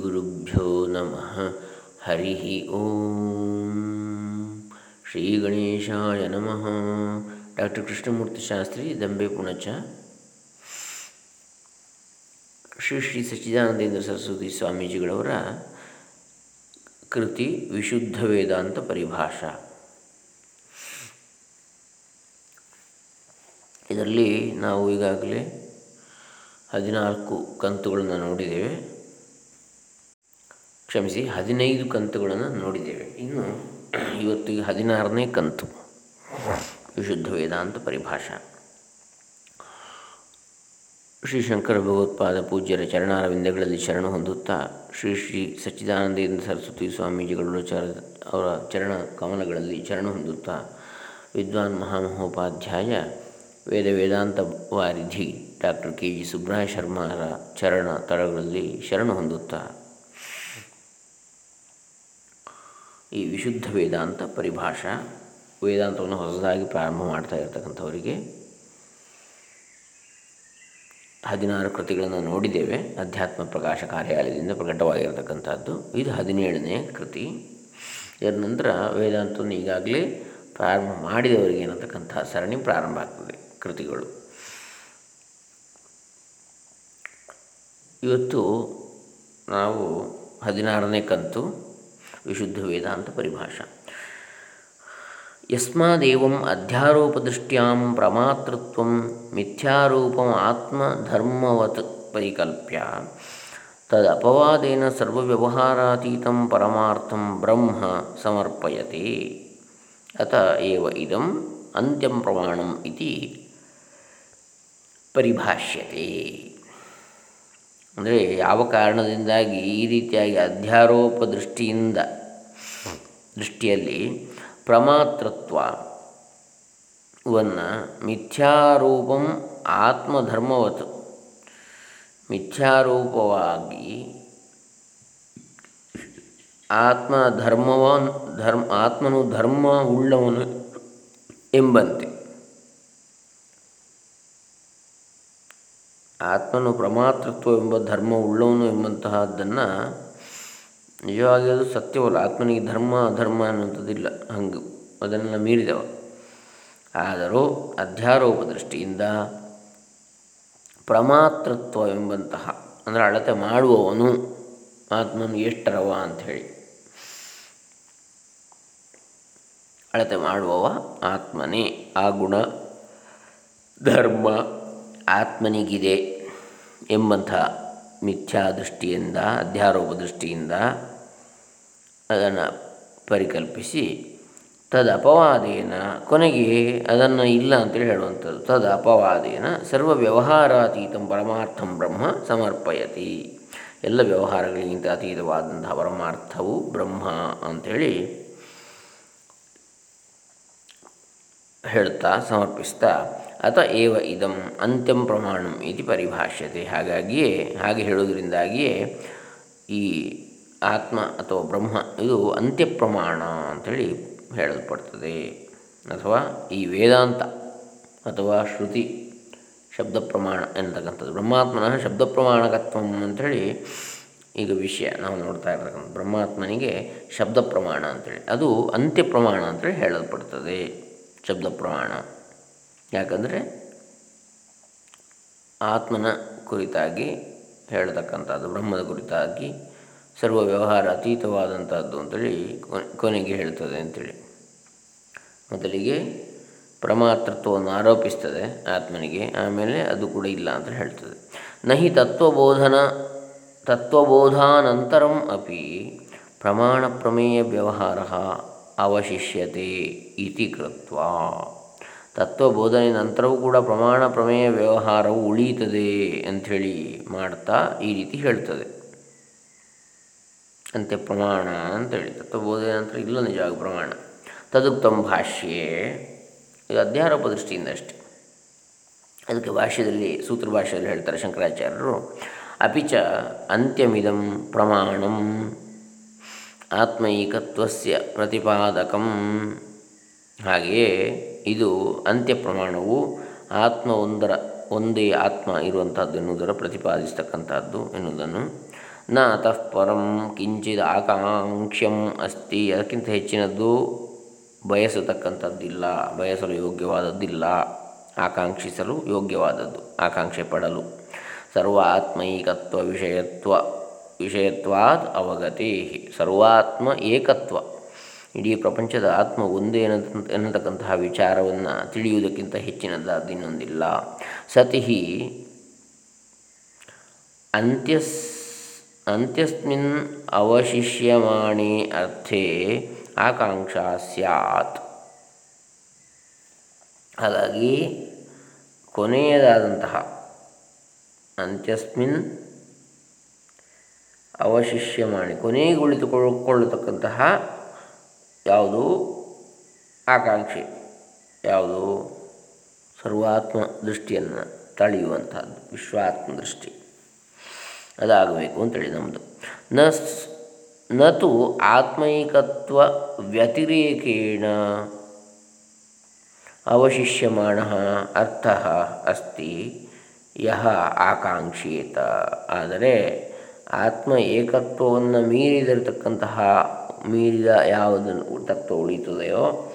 ಶ್ರೀಗುರುಭ್ಯೋ ನಮಃ ಹರಿ ಓಂ ಶ್ರೀ ಗಣೇಶಾಯ ನಮಃ ಡಾಕ್ಟರ್ ಕೃಷ್ಣಮೂರ್ತಿ ಶಾಸ್ತ್ರಿ ದಂಬೆ ಪುಣಚ ಶ್ರೀ ಶ್ರೀ ಸಚ್ಚಿದಾನಂದೇಂದ್ರ ಸರಸ್ವತಿ ಸ್ವಾಮೀಜಿಗಳವರ ಕೃತಿ ವಿಶುದ್ಧ ವೇದಾಂತ ಪರಿಭಾಷಾ. ಇದರಲ್ಲಿ ನಾವು ಈಗಾಗಲೇ ಹದಿನಾಲ್ಕು ಕಂತುಗಳನ್ನು ನೋಡಿದ್ದೇವೆ. ಕ್ಷಮಿಸಿ, ಹದಿನೈದು ಕಂತುಗಳನ್ನು ನೋಡಿದ್ದೇವೆ. ಇನ್ನು ಇವತ್ತು ಹದಿನಾರನೇ ಕಂತು, ವಿಶುದ್ಧ ವೇದಾಂತ ಪರಿಭಾಷಾ. ಶ್ರೀ ಶಂಕರ ಭಗವತ್ಪಾದ ಪೂಜ್ಯರ ಚರಣಾರವಿಂದಗಳಲ್ಲಿ ಶರಣ ಹೊಂದುತ್ತಾ, ಶ್ರೀ ಶ್ರೀ ಸಚ್ಚಿದಾನಂದೇಂದ್ರ ಸರಸ್ವತಿ ಸ್ವಾಮೀಜಿಗಳು ಚರ ಅವರ ಚರಣ ಕಮಲಗಳಲ್ಲಿ ಶರಣ ಹೊಂದುತ್ತಾ, ವಿದ್ವಾನ್ ಮಹಾಮಹೋಪಾಧ್ಯಾಯ, ವೇದ ವೇದಾಂತ ವಾರಿಧಿ ಡಾಕ್ಟರ್ ಕೆ ಜಿ ಸುಬ್ರಹ ಶರ್ಮರ ಚರಣ ತಳಗಳಲ್ಲಿ ಶರಣ ಹೊಂದುತ್ತಾ ಈ ವಿಶುದ್ಧ ವೇದಾಂತ ಪರಿಭಾಷಾ ವೇದಾಂತವನ್ನು ಹೊಸದಾಗಿ ಪ್ರಾರಂಭ ಮಾಡ್ತಾ ಇರತಕ್ಕಂಥವರಿಗೆ ಹದಿನಾರು ಕೃತಿಗಳನ್ನು ನೋಡಿದ್ದೇವೆ. ಅಧ್ಯಾತ್ಮ ಪ್ರಕಾಶ ಕಾರ್ಯಾಲಯದಿಂದ ಪ್ರಕಟವಾಗಿರತಕ್ಕಂಥದ್ದು. ಇದು ಹದಿನೇಳನೇ ಕೃತಿ. ಇದರ ನಂತರ ವೇದಾಂತವನ್ನು ಈಗಾಗಲೇ ಪ್ರಾರಂಭ ಮಾಡಿದವರಿಗೆ ಏನತಕ್ಕಂಥ ಸರಣಿ ಪ್ರಾರಂಭ ಆಗ್ತದೆ ಕೃತಿಗಳು. ಇವತ್ತು ನಾವು ಹದಿನಾರನೇ ಕಂತು ವಿಶುದ್ಧ ವೇದಾಂತ ಪರಿಭಾಷಾ. ಯಸ್ಮಾದೇವಂ ಅಧ್ಯಾರೋಪದೃಷ್ಟ್ಯಾಂ ಪ್ರಮಾತೃತ್ವ ಮಿಥ್ಯಾರೂಪಂ ಆತ್ಮಧರ್ಮವತ್ ಪರಿಕಲ್ಪ್ಯ. ತದಪವಾದೇನ ಸರ್ವವ್ಯವಹಾರಾತೀತಂ ಪರಮಾರ್ಥಂ ಬ್ರಹ್ಮ ಸಮರ್ಪಯತೆ. ಅತ ಏವ ಇದಂ ಅಂತ್ಯಂ ಪ್ರಮಾಣಂ ಇತಿ ಪರಿಭಾಷ್ಯತೆ. ಅಂದರೆ ಯಾವ ಕಾರಣದಿಂದಾಗಿ ಈ ರೀತಿಯಾಗಿ ಅಧ್ಯಾರೋಪ ದೃಷ್ಟಿಯಿಂದ, ದೃಷ್ಟಿಯಲ್ಲಿ ಪ್ರಮಾತೃತ್ವವನ್ನು ಮಿಥ್ಯಾರೂಪಂ ಆತ್ಮಧರ್ಮವತ್. ಮಿಥ್ಯಾರೂಪವಾಗಿ ಆತ್ಮ ಧರ್ಮವನ್ ಧರ್ಮ, ಆತ್ಮನು ಧರ್ಮ ಉಳ್ಳವನು ಎಂಬಂತೆ. ಆತ್ಮನು ಪ್ರಮಾತೃತ್ವ ಎಂಬ ಧರ್ಮ ಉಳ್ಳವನು ಎಂಬಂತಹದ್ದನ್ನು ನಿಜವಾಗಿ ಅದು ಸತ್ಯವಲ್ಲ. ಆತ್ಮನಿಗೆ ಧರ್ಮ, ಅಧರ್ಮ ಅನ್ನುವಂಥದ್ದಿಲ್ಲ. ಹಂಗೆ ಅದನ್ನೆಲ್ಲ ಮೀರಿದವ. ಆದರೂ ಅಧ್ಯಾರೋಪ ದೃಷ್ಟಿಯಿಂದ ಪ್ರಮಾತೃತ್ವ ಎಂಬಂತಹ, ಅಂದರೆ ಅಳತೆ ಮಾಡುವವನು ಆತ್ಮನು ಎಷ್ಟರವ ಅಂಥೇಳಿ. ಅಳತೆ ಮಾಡುವವ ಆತ್ಮನೇ. ಆ ಗುಣ ಧರ್ಮ ಆತ್ಮನಿಗಿದೆ. ಎಂಬಂಥ ಮಿಥ್ಯಾ ದೃಷ್ಟಿಯಿಂದ, ಅಧ್ಯಾರೋಪ ದೃಷ್ಟಿಯಿಂದ ಅದನ್ನು ಪರಿಕಲ್ಪಿಸಿ, ತದ ಅಪವಾದೇನ ಕೊನೆಗೆ ಅದನ್ನು ಇಲ್ಲ ಅಂತೇಳಿ ಹೇಳುವಂಥದ್ದು. ತದ ಅಪವಾದೇನ ಸರ್ವ ವ್ಯವಹಾರಾತೀತಂ ಪರಮಾರ್ಥಂ ಬ್ರಹ್ಮ ಸಮರ್ಪಯತಿ. ಎಲ್ಲ ವ್ಯವಹಾರಗಳಿಗಿಂತ ಅತೀತವಾದಂತಹ ಪರಮಾರ್ಥವು ಬ್ರಹ್ಮ ಅಂಥೇಳಿ ಹೇಳ್ತಾ ಸಮರ್ಪಿಸ್ತಾ, ಅತ ಏವ ಇದಂ ಅಂತ್ಯಂ ಪ್ರಮಾಣಂ ಇತಿ ಪರಿಭಾಷ್ಯತೆ. ಹಾಗಾಗಿಯೇ, ಹಾಗೆ ಹೇಳುವುದರಿಂದಾಗಿಯೇ ಈ ಆತ್ಮ ಅಥವಾ ಬ್ರಹ್ಮ ಇದು ಅಂತ್ಯ ಪ್ರಮಾಣ ಅಂಥೇಳಿ ಹೇಳಲ್ಪಡ್ತದೆ. ಅಥವಾ ಈ ವೇದಾಂತ ಅಥವಾ ಶ್ರುತಿ ಶಬ್ದ ಪ್ರಮಾಣ ಎಂತಕ್ಕಂಥದ್ದು ಬ್ರಹ್ಮಾತ್ಮನ ಶಬ್ದ ಪ್ರಮಾಣಕತ್ವ ಅಂಥೇಳಿ ಈಗ ವಿಷಯ ನಾವು ನೋಡ್ತಾ ಇರ್ತಕ್ಕಂಥ ಬ್ರಹ್ಮಾತ್ಮನಿಗೆ ಶಬ್ದ ಪ್ರಮಾಣ ಅಂಥೇಳಿ ಅದು ಅಂತ್ಯ ಪ್ರಮಾಣ ಅಂತೇಳಿ ಹೇಳಲ್ಪಡ್ತದೆ. ಶಬ್ದ ಪ್ರಮಾಣ ಯಾಕಂದರೆ ಆತ್ಮನ ಕುರಿತಾಗಿ ಹೇಳತಕ್ಕಂಥದ್ದು, ಬ್ರಹ್ಮದ ಕುರಿತಾಗಿ ಸರ್ವ ವ್ಯವಹಾರ ಅತೀತವಾದಂಥದ್ದು ಅಂತೇಳಿ ಕೊನೆಗೆ ಹೇಳ್ತದೆ ಅಂಥೇಳಿ ಮೊದಲಿಗೆ ಪ್ರಮಾತೃತ್ವವನ್ನು ಆರೋಪಿಸ್ತದೆ ಆತ್ಮನಿಗೆ, ಆಮೇಲೆ ಅದು ಕೂಡ ಇಲ್ಲ ಅಂತ ಹೇಳ್ತದೆ. ನಹಿ ತತ್ವಬೋಧನ, ತತ್ವಬೋಧಾನಂತರಂ ಅಪಿ ಪ್ರಮಾಣ ಪ್ರಮೇಯ ವ್ಯವಹಾರ. ಅವಶಿಷ್ಯತೆ ಇತಿ ಕೃತ್ವ. ತತ್ವಬೋಧನೆ ನಂತರವೂ ಕೂಡ ಪ್ರಮಾಣ ಪ್ರಮೇಯ ವ್ಯವಹಾರವು ಉಳೀತದೆ ಅಂಥೇಳಿ ಮಾಡ್ತಾ ಈ ರೀತಿ ಹೇಳ್ತದೆ. ಅಂತೆ ಪ್ರಮಾಣ ಅಂತೇಳಿ ತತ್ವಬೋಧನೆ ನಂತರ ಇಲ್ಲ ನಿಜ ಪ್ರಮಾಣ. ತದುಕ್ತಂ ಭಾಷ್ಯೆ. ಇದು ಅಧ್ಯಾರೋಪ ದೃಷ್ಟಿಯಿಂದ ಅಷ್ಟೆ. ಅದಕ್ಕೆ ಭಾಷ್ಯದಲ್ಲಿ, ಸೂತ್ರ ಭಾಷೆಯಲ್ಲಿ ಹೇಳ್ತಾರೆ ಶಂಕರಾಚಾರ್ಯರು. ಅಪಿಚ ಅಂತ್ಯಮಿದಂ ಪ್ರಮಾಣಂ. ಆತ್ಮೈಕತ್ವಸ್ಯ ಪ್ರತಿಪಾದಕಂ. ಹಾಗೆಯೇ ಇದು ಅಂತ್ಯ ಪ್ರಮಾಣವು ಆತ್ಮ ಒಂದರ ಒಂದೇ ಆತ್ಮ ಇರುವಂಥದ್ದು ಎನ್ನುವುದರ ಪ್ರತಿಪಾದಿಸ್ತಕ್ಕಂಥದ್ದು ಎನ್ನುವುದನ್ನು. ನ ಅತಃ ಪರಂ ಕಿಂಚಿದ ಆಕಾಂಕ್ಷ್ಯಂ ಅಸ್ತಿ. ಅದಕ್ಕಿಂತ ಹೆಚ್ಚಿನದ್ದು ಬಯಸತಕ್ಕಂಥದ್ದಿಲ್ಲ ಬಯಸಲು ಯೋಗ್ಯವಾದದ್ದಿಲ್ಲ, ಆಕಾಂಕ್ಷಿಸಲು ಯೋಗ್ಯವಾದದ್ದು, ಆಕಾಂಕ್ಷೆ ಪಡಲು. ಸರ್ವಾತ್ಮೈಕತ್ವ ವಿಷಯತ್ವ ವಿಷಯತ್ವಾದ್ ಅವಗತಿ ಸರ್ವಾತ್ಮ ಏಕತ್ವ. ಇಡೀ ಪ್ರಪಂಚದ ಆತ್ಮ ಒಂದೇ ಎನ್ನತಕ್ಕಂತಹ ವಿಚಾರವನ್ನು ತಿಳಿಯುವುದಕ್ಕಿಂತ ಹೆಚ್ಚಿನದ್ದಾದ ಇನ್ನೊಂದಿಲ್ಲ. ಸತಿ ಅಂತ್ಯಸ್, ಅಂತ್ಯಸ್ಮಿನ್ ಅವಶಿಷ್ಯಮಾಣಿ ಅರ್ಥೇ ಆಕಾಂಕ್ಷಾ ಸ್ಯಾತ್. ಹಾಗಾಗಿ ಕೊನೆಯದಾದಂತಹ ಅಂತ್ಯಸ್ಮಿನ್ ಅವಶಿಷ್ಯಮಾಣಿ ಕೊನೆಗೆ ಉಳಿದುಕೊಳ್ಳತಕ್ಕಂತಹ ಯಾವುದು? ಆಕಾಂಕ್ಷೆ. ಯಾವುದು? ಸರ್ವಾತ್ಮ ದೃಷ್ಟಿಯನ್ನು ತಳೆಯುವಂಥದ್ದು, ವಿಶ್ವಾತ್ಮ ದೃಷ್ಟಿ. ಅದಾಗಬೇಕು ಅಂತೇಳಿ ನಮ್ಮದು ನ ನತು ಆತ್ಮೈಕತ್ವ ವ್ಯತಿರೇಕೇಣ ಅವಶಿಷ್ಯಮಾಣ ಅರ್ಥ ಅಸ್ತಿ ಯಹ ಆಕಾಂಕ್ಷೇತ. ಆದರೆ ಆತ್ಮ ಏಕತ್ವವನ್ನು ಮೀರಿದಿರತಕ್ಕಂತಹ, ಮೀರಿದ ಯಾವುದನ್ನು ತತ್ವ ಉಳಿತದೆಯೋ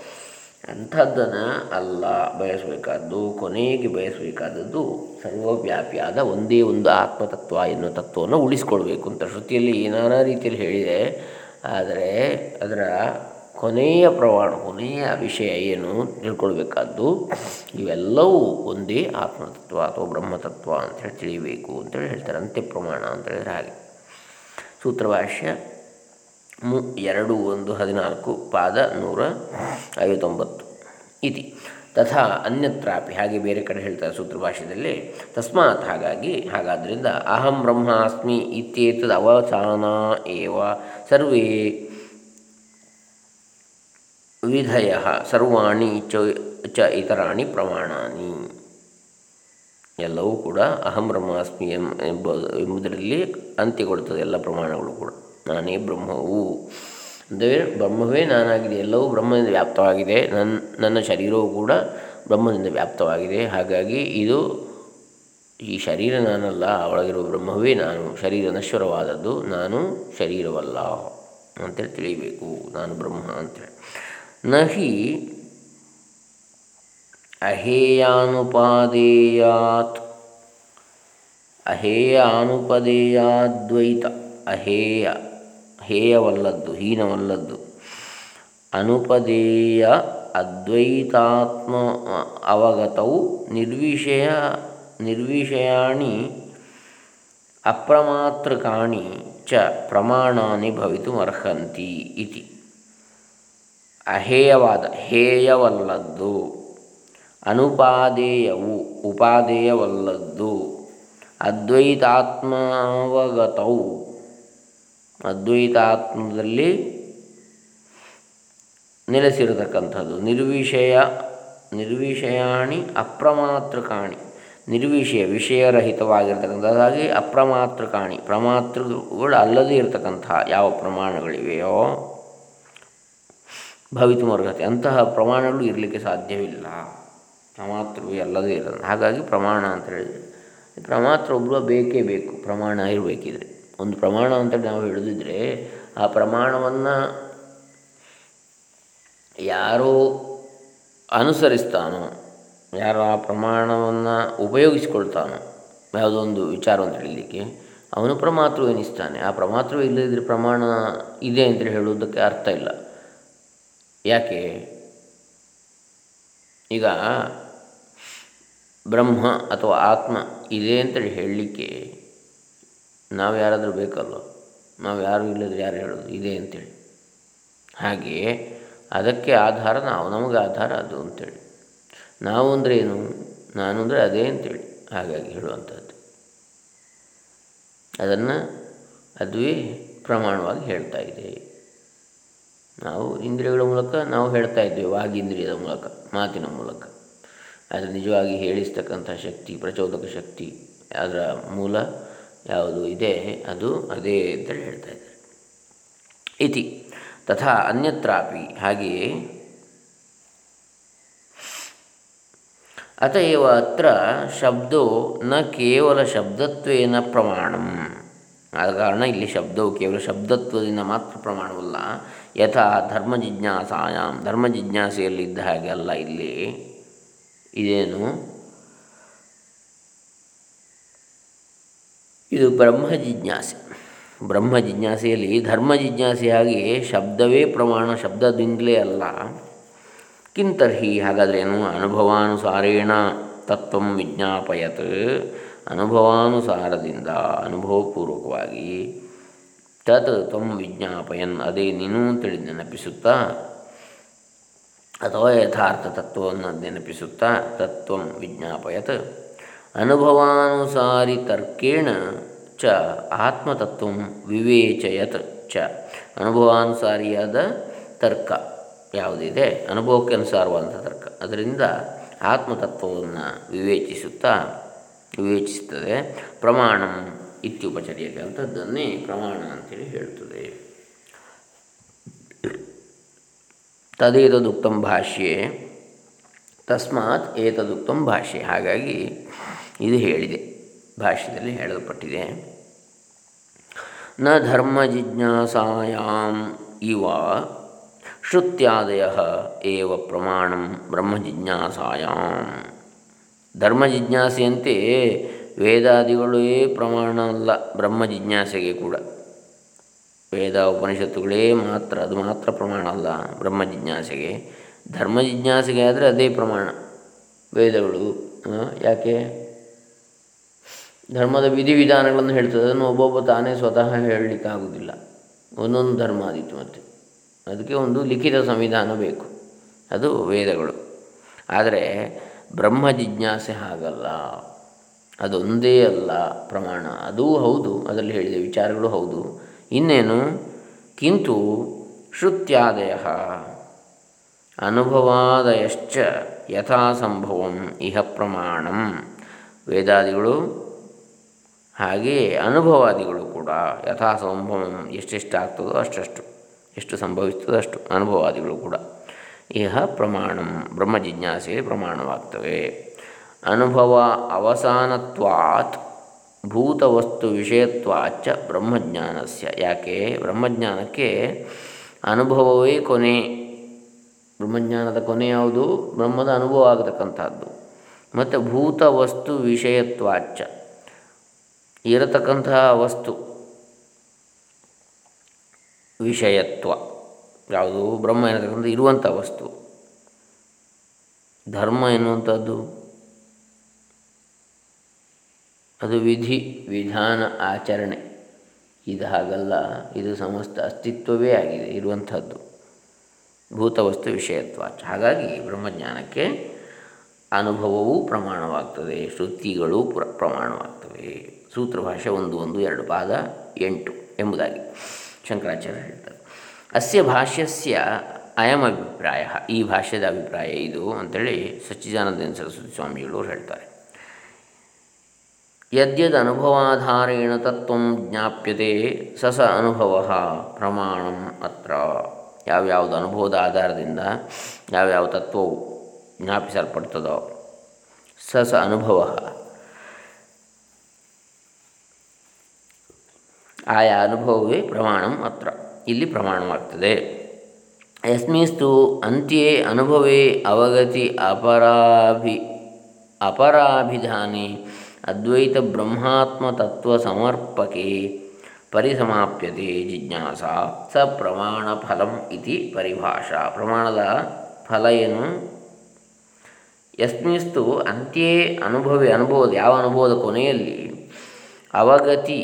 ಅಂಥದ್ದನ್ನು ಅಲ್ಲ ಬಯಸಬೇಕಾದ್ದು, ಕೊನೆಗೆ ಬಯಸಬೇಕಾದದ್ದು ಸರ್ವವ್ಯಾಪಿಯಾದ ಒಂದೇ ಒಂದು ಆತ್ಮತತ್ವ ಎನ್ನುವ ತತ್ವವನ್ನು ಉಳಿಸ್ಕೊಳ್ಬೇಕು ಅಂತ ಶ್ರುತಿಯಲ್ಲಿ ನಾನಾ ರೀತಿಯಲ್ಲಿ ಹೇಳಿದೆ. ಆದರೆ ಅದರ ಕೊನೆಯ ಪ್ರಮಾಣ ಕೊನೆಯ ವಿಷಯ ಏನು ತಿಳ್ಕೊಳ್ಬೇಕಾದ್ದು, ಇವೆಲ್ಲವೂ ಒಂದೇ ಆತ್ಮತತ್ವ ಅಥವಾ ಬ್ರಹ್ಮತತ್ವ ಅಂತೇಳಿ ತಿಳಿಯಬೇಕು ಅಂತೇಳಿ ಹೇಳ್ತಾರೆ. ಅಂತ್ಯ ಪ್ರಮಾಣ ಅಂತ ಹೇಳಿದ್ರೆ ಹಾಗೆ. ಸೂತ್ರಭಾಷ್ಯ ಮು ಎರಡು ಒಂದು ಹದಿನಾಲ್ಕು ಪಾದ ನೂರ ಐವತ್ತೊಂಬತ್ತು. ಇತಿ. ತಥಾ ಅನ್ಯತ್ರಾಪಿ. ಹಾಗೆ ಬೇರೆ ಕಡೆ ಹೇಳ್ತಾರೆ ಸೂತ್ರಭಾಷ್ಯದಲ್ಲಿ. ತಸ್ಮಾತ್ ಹಾಗಾಗಿ ಹಾಗಾದ್ದರಿಂದ ಅಹಂ ಬ್ರಹ್ಮಾಸ್ಮಿ ಇತ್ಯೇತದ ಅವಸಾನ ಏವ ಸರ್ವೇ ವಿಧಯ ಸರ್ವಾಣಿ ಚ ಚ ಇತರಾಣಿ ಪ್ರಮಾಣಾನಿ. ಎಲ್ಲವೂ ಕೂಡ ಅಹಂ ಬ್ರಹ್ಮಾಸ್ಮಿ ಎಂಬ ಎಂಬುದರಲ್ಲಿ ಅಂತ್ಯಗೊಳ್ಳುತ್ತದೆ, ಎಲ್ಲ ಪ್ರಮಾಣಗಳು ಕೂಡ. ನಾನೇ ಬ್ರಹ್ಮವು. ಅಂದರೆ ಬ್ರಹ್ಮವೇ ನಾನಾಗಿದೆ, ಎಲ್ಲವೂ ಬ್ರಹ್ಮದಿಂದ ವ್ಯಾಪ್ತವಾಗಿದೆ. ನನ್ನ ನನ್ನ ಶರೀರವೂ ಕೂಡ ಬ್ರಹ್ಮದಿಂದ ವ್ಯಾಪ್ತವಾಗಿದೆ. ಹಾಗಾಗಿ ಇದು ಈ ಶರೀರ ನಾನಲ್ಲ ಒಳಗಿರುವ ಬ್ರಹ್ಮವೇ ನಾನು. ಶರೀರ ನಶ್ವರವಾದದ್ದು ನಾನು ಶರೀರವಲ್ಲ ಅಂತೇಳಿ ತಿಳಿಯಬೇಕು. ನಾನು ಬ್ರಹ್ಮ ಅಂತೇಳಿ ನಹಿ ಅಹೇಯಾನುಪಾದೇಯಾತ್. ಅಹೇಯ ಅನುಪದೇಯಾದ್ವೈತ ಅಹೇಯ ಹೇಯವಲ್ಲದ್ದು ಹೀನವಲ್ಲದ್ದು. ಅನುಪದೇಯ ಅದ್ವೈತಾತ್ಮ ಅವಗತವು ನಿರ್ವಿಷಯ, ನಿರ್ವಿಷಯಾಣಿ, ಅಪ್ರಮಾತ್ರಕಾಣಿ ಚ ಪ್ರಮಾಣಾನಿ ಭವಿತುಮರ್ಹಂತಿ ಇತಿ. ಅಹೇಯವಾದ, ಹೇಯವಲ್ಲದ್ದು. ಅನುಪಾದೇಯವು ಉಪಾದೇಯವಲ್ಲದ್ದು. ಅದ್ವೈತಾತ್ಮವಗತವು. ಅದ್ವೈತಾತ್ಮದಲ್ಲಿ ನೆಲೆಸಿರತಕ್ಕಂಥದ್ದು. ನಿರ್ವಿಷಯ, ನಿರ್ವಿಷಯಾಣಿ, ಅಪ್ರಮಾತೃಕಾಣಿ. ನಿರ್ವಿಷಯ ವಿಷಯರಹಿತವಾಗಿರ್ತಕ್ಕಂಥದ್ದಾಗಿ ಅಪ್ರಮಾತೃಕಾಣಿ. ಪ್ರಮಾತೃಗಳು ಅಲ್ಲದೇ ಇರತಕ್ಕಂತಹ ಯಾವ ಪ್ರಮಾಣಗಳಿವೆಯೋ ಭವಿತು ಮರ್ಗತೆ ಅಂತಹ ಪ್ರಮಾಣಗಳು ಇರಲಿಕ್ಕೆ ಸಾಧ್ಯವಿಲ್ಲ. ಪ್ರಮಾತೃವೇ ಎಲ್ಲದೂ ಇರೋದು ಹಾಗಾಗಿ ಪ್ರಮಾಣ ಅಂತ ಹೇಳಿದರೆ. ಪ್ರಮಾತ್ರ ಒಬ್ಬರು ಬೇಕೇ ಬೇಕು. ಪ್ರಮಾಣ ಇರಬೇಕಿದ್ರೆ. ಒಂದು ಪ್ರಮಾಣ ಅಂತೇಳಿ ನಾವು ಹಿಡಿದಿದ್ರೆ ಆ ಪ್ರಮಾಣವನ್ನು ಯಾರು ಅನುಸರಿಸ್ತಾನೋ, ಯಾರು ಆ ಪ್ರಮಾಣವನ್ನು ಉಪಯೋಗಿಸ್ಕೊಳ್ತಾನೋ ಯಾವುದೊಂದು ಒಂದು ಅಂತ ಹೇಳಲಿಕ್ಕೆ ಅವನು ಪ್ರಮಾತೃ ಎನಿಸ್ತಾನೆ. ಆ ಪ್ರಮಾತೃ ಇಲ್ಲದಿದ್ದರೆ ಪ್ರಮಾಣ ಇದೆ ಅಂತ ಹೇಳುವುದಕ್ಕೆ ಅರ್ಥ ಇಲ್ಲ. ಯಾಕೆ? ಈಗ ಬ್ರಹ್ಮ ಅಥವಾ ಆತ್ಮ ಇದೆ ಅಂತೇಳಿ ಹೇಳಲಿಕ್ಕೆ ನಾವು ಯಾರಾದರೂ ಬೇಕಲ್ಲೋ ನಾವು ಯಾರು ಇಲ್ಲದ್ರೆ ಯಾರು ಹೇಳೋದು? ಇದೆ ಅಂತೇಳಿ. ಹಾಗೆಯೇ ಅದಕ್ಕೆ ಆಧಾರ ನಾವು, ನಮಗೆ ಆಧಾರ ಅದು ಅಂತೇಳಿ. ನಾವು ಅಂದರೆ ಏನು? ನಾನು ಅಂದರೆ ಅದೇ ಅಂತೇಳಿ ಹಾಗಾಗಿ ಹೇಳುವಂಥದ್ದು. ಅದನ್ನು ಅದುವೇ ಪ್ರಮಾಣವಾಗಿ ಹೇಳ್ತಾ ಇದೆ. ನಾವು ಇಂದ್ರಿಯಗಳ ಮೂಲಕ ನಾವು ಹೇಳ್ತಾ ಇದ್ದೇವೆ ವಾಗಿಂದ್ರಿಯದ ಮೂಲಕ, ಮಾತಿನ ಮೂಲಕ. ಆದರೆ ನಿಜವಾಗಿ ಹೇಳಿಸ್ತಕ್ಕಂಥ ಶಕ್ತಿ, ಪ್ರಚೋದಕ ಶಕ್ತಿ ಅದರ ಮೂಲ ಯಾವುದು ಇದೆ, ಅದು ಅದೇ ಅಂತೇಳಿ ಹೇಳ್ತಾ ಇದ್ದಾರೆ. ಇತಿ ತಥಾ ಅನ್ಯತ್ರಾಪಿ ಹಾಗೆಯೇ ಅತಯವ ಅತ್ರ ಶಬ್ದೋ ನ ಕೇವಲ ಶಬ್ದತ್ವೇನ ಪ್ರಮಾಣಂ. ಆದ ಕಾರಣ ಇಲ್ಲಿ ಶಬ್ದವು ಕೇವಲ ಶಬ್ದತ್ವದಿಂದ ಮಾತ್ರ ಪ್ರಮಾಣವಲ್ಲ. ಯಥಾ ಧರ್ಮ ಜಿಜ್ಞಾಸಾಯಾಮ್ ಧರ್ಮ ಜಿಜ್ಞಾಸೆಯಲ್ಲಿದ್ದ ಹಾಗೆ ಅಲ್ಲ ಇಲ್ಲಿ. ಇದೇನು? ಇದು ಬ್ರಹ್ಮ ಜಿಜ್ಞಾಸೆ. ಬ್ರಹ್ಮ ಜಿಜ್ಞಾಸೆಯಲ್ಲಿ ಧರ್ಮ ಜಿಜ್ಞಾಸೆಯಾಗಿ ಶಬ್ದವೇ ಪ್ರಮಾಣ ಶಬ್ದದಿಂದಲೇ ಅಲ್ಲ. ಕಿಂತರ್ಹಿ ಹಾಗಾದರೆ ಏನು ಅನುಭವಾನುಸಾರೇಣ ತತ್ವ ವಿಜ್ಞಾಪಯತ್. ಅನುಭವಾನುಸಾರದಿಂದ ಅನುಭವಪೂರ್ವಕವಾಗಿ ತತ್ ತ್ವ ವಿಜ್ಞಾಪಯನ್. ಅದೇ ನೀನು ಅಂತೇಳಿ ನೆನಪಿಸುತ್ತಾ? ಅಥವಾ ಯಥಾರ್ಥ ತತ್ವವನ್ನು ನೆನಪಿಸುತ್ತಾ ತತ್ವ ವಿಜ್ಞಾಪಯತ್ ಅನುಭವಾನುಸಾರಿ ತರ್ಕೇಣ ಚ ಆತ್ಮತತ್ವ ವಿವೇಚಯತ್ ಚ ಅನುಭವಾನುಸಾರಿಯಾದ ತರ್ಕ ಯಾವುದಿದೆ, ಅನುಭವಕ್ಕೆ ಅನುಸಾರವಾದಂಥ ತರ್ಕ। ಅದರಿಂದ ಆತ್ಮತತ್ವವನ್ನು ವಿವೇಚಿಸುತ್ತಾ ವಿವೇಚಿಸುತ್ತದೆ, ಪ್ರಮಾಣ ಇತ್ಯುಪಚರ್ಯತೆ ಅಂಥದ್ದನ್ನೇ ಪ್ರಮಾಣ ಅಂತೇಳಿ ಹೇಳ್ತದೆ ತದೇತದುಕ್ತಂ ಭಾಷ್ಯೆ. ತಸ್ಮಾತ್ ಏತದುಕ್ತಂ ಭಾಷ್ಯೆ. ಹಾಗಾಗಿ ಇದು ಹೇಳಿದೆ. ಭಾಷ್ಯದಲ್ಲಿ ಹೇಳಲ್ಪಟ್ಟಿದೆ. ನ ಧರ್ಮ ಜಿಜ್ಞಾಸಾಯಾಮ್ ಇವ ಶ್ರುತ್ಯಾದಯ ಏವ ಪ್ರಮಾಣ ಬ್ರಹ್ಮ ಜಿಜ್ಞಾಸಾಯಾಮ್ ಧರ್ಮ ಜಿಜ್ಞಾಸೆಯಂತೆ ವೇದಾದಿಗಳೇ ಪ್ರಮಾಣ ಅಲ್ಲ, ಬ್ರಹ್ಮ ಜಿಜ್ಞಾಸೆಗೆ ಕೂಡ. ವೇದ ಉಪನಿಷತ್ತುಗಳೇ ಮಾತ್ರ, ಅದು ಮಾತ್ರ ಪ್ರಮಾಣ ಅಲ್ಲ ಬ್ರಹ್ಮ ಜಿಜ್ಞಾಸೆಗೆ. ಧರ್ಮ ಜಿಜ್ಞಾಸೆಗೆ ಆದರೆ ಅದೇ ಪ್ರಮಾಣ ವೇದಗಳು ಯಾಕೆ? ಧರ್ಮದ ವಿಧಿವಿಧಾನಗಳನ್ನು ಹೇಳ್ತದೆ, ಅದನ್ನು ಒಬ್ಬೊಬ್ಬ ತಾನೇ ಸ್ವತಃ ಹೇಳಲಿಕ್ಕಾಗುವುದಿಲ್ಲ ಒಂದೊಂದು ಧರ್ಮ ಆದಿತ್ತು ಮತ್ತೆ. ಅದಕ್ಕೆ ಒಂದು ಲಿಖಿತ ಸಂವಿಧಾನ ಬೇಕು. ಅದು ವೇದಗಳು. ಆದರೆ ಬ್ರಹ್ಮ ಜಿಜ್ಞಾಸೆ ಹಾಗಲ್ಲ. ಅದೊಂದೇ ಅಲ್ಲ ಪ್ರಮಾಣ. ಅದೂ ಹೌದು, ಅದರಲ್ಲಿ ಹೇಳಿದ ವಿಚಾರಗಳು ಹೌದು. ಇನ್ನೇನು? ಕಿಂತು ಶ್ರುತ್ಯಾದಯ. ಅನುಭವಾದಯಶ್ಚ ಯಥಾಸಂಭವಂ ಇಹ ಪ್ರಮಾಣಂ. ವೇದಾದಿಗಳು ಹಾಗೆಯೇ ಅನುಭವಾದಿಗಳು ಕೂಡ ಯಥಾಸಂಭವಂ ಎಷ್ಟೆಷ್ಟು ಆಗ್ತದೋ ಅಷ್ಟಷ್ಟು ಎಷ್ಟು ಸಂಭವಿಸ್ತದೋ ಅಷ್ಟು ಅನುಭವಾದಿಗಳು ಕೂಡ ಇಹ ಪ್ರಮಾಣಂ ಬ್ರಹ್ಮ ಜಿಜ್ಞಾಸೆ ಪ್ರಮಾಣವಾಗ್ತವೆ. ಅನುಭವ ಅವಸಾನತ್ವಾತ್ ಭೂತವಸ್ತು ವಿಷಯತ್ವಾಚ ಬ್ರಹ್ಮಜ್ಞಾನಸ್ಯ. ಯಾಕೆ? ಬ್ರಹ್ಮಜ್ಞಾನಕ್ಕೆ ಅನುಭವವೇ ಕೊನೆ. ಬ್ರಹ್ಮಜ್ಞಾನದ ಕೊನೆ ಯಾವುದು? ಬ್ರಹ್ಮದ ಅನುಭವ ಆಗತಕ್ಕಂಥದ್ದು. ಮತ್ತು ಭೂತ ವಸ್ತು ವಿಷಯತ್ವಾಚ ಇರತಕ್ಕಂತಹ ವಸ್ತು ವಿಷಯತ್ವ. ಯಾವುದು? ಬ್ರಹ್ಮ ಎನ್ನತಕ್ಕಂಥ ಇರುವಂಥ ವಸ್ತು. ಧರ್ಮ ಎನ್ನುವಂಥದ್ದು. ಅದು ವಿಧಿ, ವಿಧಾನ, ಆಚರಣೆ. ಇದು ಹಾಗಲ್ಲ ಇದು ಸಮಸ್ತ ಅಸ್ತಿತ್ವವೇ ಆಗಿದೆ ಇರುವಂಥದ್ದು. ಭೂತವಸ್ತು ವಿಷಯತ್ವಾಚ. ಹಾಗಾಗಿ ಬ್ರಹ್ಮಜ್ಞಾನಕ್ಕೆ ಅನುಭವವೂ ಪ್ರಮಾಣವಾಗ್ತದೆ, ಶ್ರುತಿಗಳು ಪ್ರ, ಪ್ರಮಾಣವಾಗ್ತವೆ. ಸೂತ್ರಭಾಷೆ ಒಂದು ಒಂದು, ಎರಡು ಭಾಗ ಎಂಟು ಎಂಬುದಾಗಿ ಶಂಕರಾಚಾರ್ಯ ಹೇಳ್ತಾರೆ. ಅಸ್ಯ ಭಾಷ್ಯಸ್ಯ ಅಯಂ ಅಭಿಪ್ರಾಯ. ಈ ಭಾಷ್ಯದ ಅಭಿಪ್ರಾಯ ಇದು ಅಂಥೇಳಿ ಸಚ್ಚಿದಾನಂದ ಸರಸ್ವತಿ ಸ್ವಾಮಿಗಳು ಹೇಳ್ತಾರೆ. ಯದ್ಯದ್ ಅನುಭವಾಧಾರೇಣ ತತ್ವ ಜ್ಞಾಪ್ಯತೆ ಸಸ ಅನುಭವ ಪ್ರಮಾಣಂ ಅತ್ರ. ಯಾವ್ಯಾವುದು ಅನುಭವದ ಆಧಾರದಿಂದ ಯಾವ್ಯಾವ ತತ್ವವು ಜ್ಞಾಪಿಸಲ್ಪಡ್ತದೋ ಸಸ ಅನುಭವ. ಆಯಾ ಅನುಭವವೇ ಪ್ರಮಾಣಂ ಅತ್ರ. ಇಲ್ಲಿ ಪ್ರಮಾಣವಾಗ್ತದೆ. ಯಸ್ಮಿಸ್ತು ಅಂತ್ಯೇ ಅನುಭವೇ ಅವಗತಿ ಅಪರಾಭಿ ಅಪರಾಭಿಧಾನಿ ಅದ್ವೈತ ಬ್ರಹ್ಮಾತ್ಮ ತತ್ವ ಸಮರ್ಪಕೆ ಪರಿಸಮಾಪ್ಯತೆ ಜಿಜ್ಞಾಸ ಸ ಪ್ರಮಾಣ ಫಲಂ ಇತಿ ಪರಿಭಾಷಾ. ಪ್ರಮಾಣದ ಫಲ ಏನು? ಯಸ್ಮಿಸ್ತು ಅಂತ್ಯೇ ಅನುಭವಿ, ಅನುಭವದ ಯಾವ ಅನುಭವದ ಕೊನೆಯಲ್ಲಿ? ಅವಗತಿ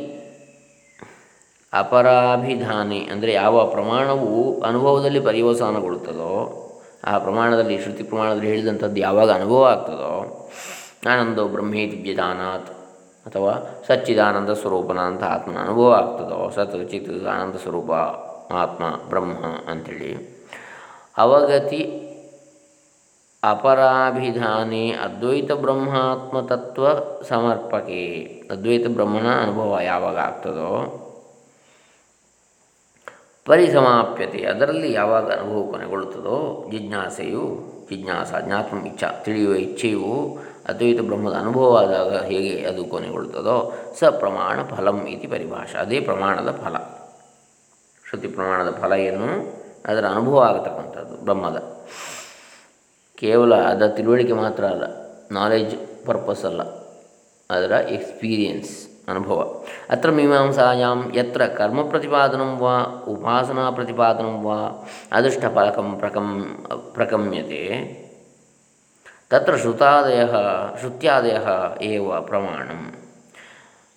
ಅಪರಾಭಿಧಾನಿ ಅಂದರೆ ಯಾವ ಪ್ರಮಾಣವು ಅನುಭವದಲ್ಲಿ ಪರಿವಸಾನಗೊಳ್ಳುತ್ತದೋ ಆ ಪ್ರಮಾಣದಲ್ಲಿ ಶ್ರುತಿ ಪ್ರಮಾಣದಲ್ಲಿ ಹೇಳಿದಂಥದ್ದು ಯಾವಾಗ ಅನುಭವ ಆಗ್ತದೋ ಆನಂದೋ ಬ್ರಹ್ಮೇತಿ ಅಥವಾ ಸಚ್ಚಿದಾನಂದ ಸ್ವರೂಪನಾದಂಥ ಆತ್ಮನ ಅನುಭವ ಆಗ್ತದೋ, ಸತ್ ಚಿತ್ ಆನಂದ ಸ್ವರೂಪ ಆತ್ಮ, ಬ್ರಹ್ಮ ಅಂಥೇಳಿ ಅವಗತಿ ಅಪರಾಭಿಧಾನಿ ಅದ್ವೈತ ಬ್ರಹ್ಮಾತ್ಮ ತತ್ವ ಸಮರ್ಪಕೆ. ಅದ್ವೈತ ಬ್ರಹ್ಮನ ಅನುಭವ ಯಾವಾಗ ಆಗ್ತದೋ, ಪರಿಸಮಾಪ್ಯತೆ, ಅದರಲ್ಲಿ ಯಾವಾಗ ಅನುಭವ ಕೊನೆಗೊಳ್ಳುತ್ತದೋ, ಜಿಜ್ಞಾಸೆಯು, ಜಿಜ್ಞಾಸ, ಜ್ಞಾತ್ಮ ಇಚ್ಛಾ, ತಿಳಿಯುವ ಇಚ್ಛೆಯು ಅದ್ವೈತ ಬ್ರಹ್ಮದ ಅನುಭವ ಆದಾಗ ಹೇಗೆ ಅದು ಕೊನೆಗೊಳ್ತದೋ ಸ ಪ್ರಮಾಣ ಫಲಂ ಇತಿ ಪರಿಭಾಷೆ. ಅದೇ ಪ್ರಮಾಣದ ಫಲ. ಶ್ರುತಿ ಪ್ರಮಾಣದ ಫಲ ಏನು? ಅದರ ಅನುಭವ ಆಗತಕ್ಕಂಥದ್ದು ಬ್ರಹ್ಮದ. ಕೇವಲ ಅದರ ತಿಳುವಳಿಕೆ ಮಾತ್ರ ಅಲ್ಲ ನಾಲೆಜ್ ಪರ್ಪಸ್ ಅಲ್ಲ, ಅದರ ಎಕ್ಸ್ಪೀರಿಯನ್ಸ್ ಅನುಭವ. ಅತ್ರ ಮೀಮಾಂಸಾಯಾಂ ಯತ್ರ ಕರ್ಮ ಪ್ರತಿಪಾದನಂ ವಾ, ಉಪಾಸನಾ ಪ್ರತಿಪಾದನಂ ವಾ ಅದೃಷ್ಟಫಲಕಂ ಪ್ರಕಂ ಪ್ರಕಮ್ಯತೆ. ತತ್ರ ಶ್ರುತಾದಯ, ಶ್ರುತ್ಯಾದಯ ಏವ ಪ್ರಮಾಣಂ.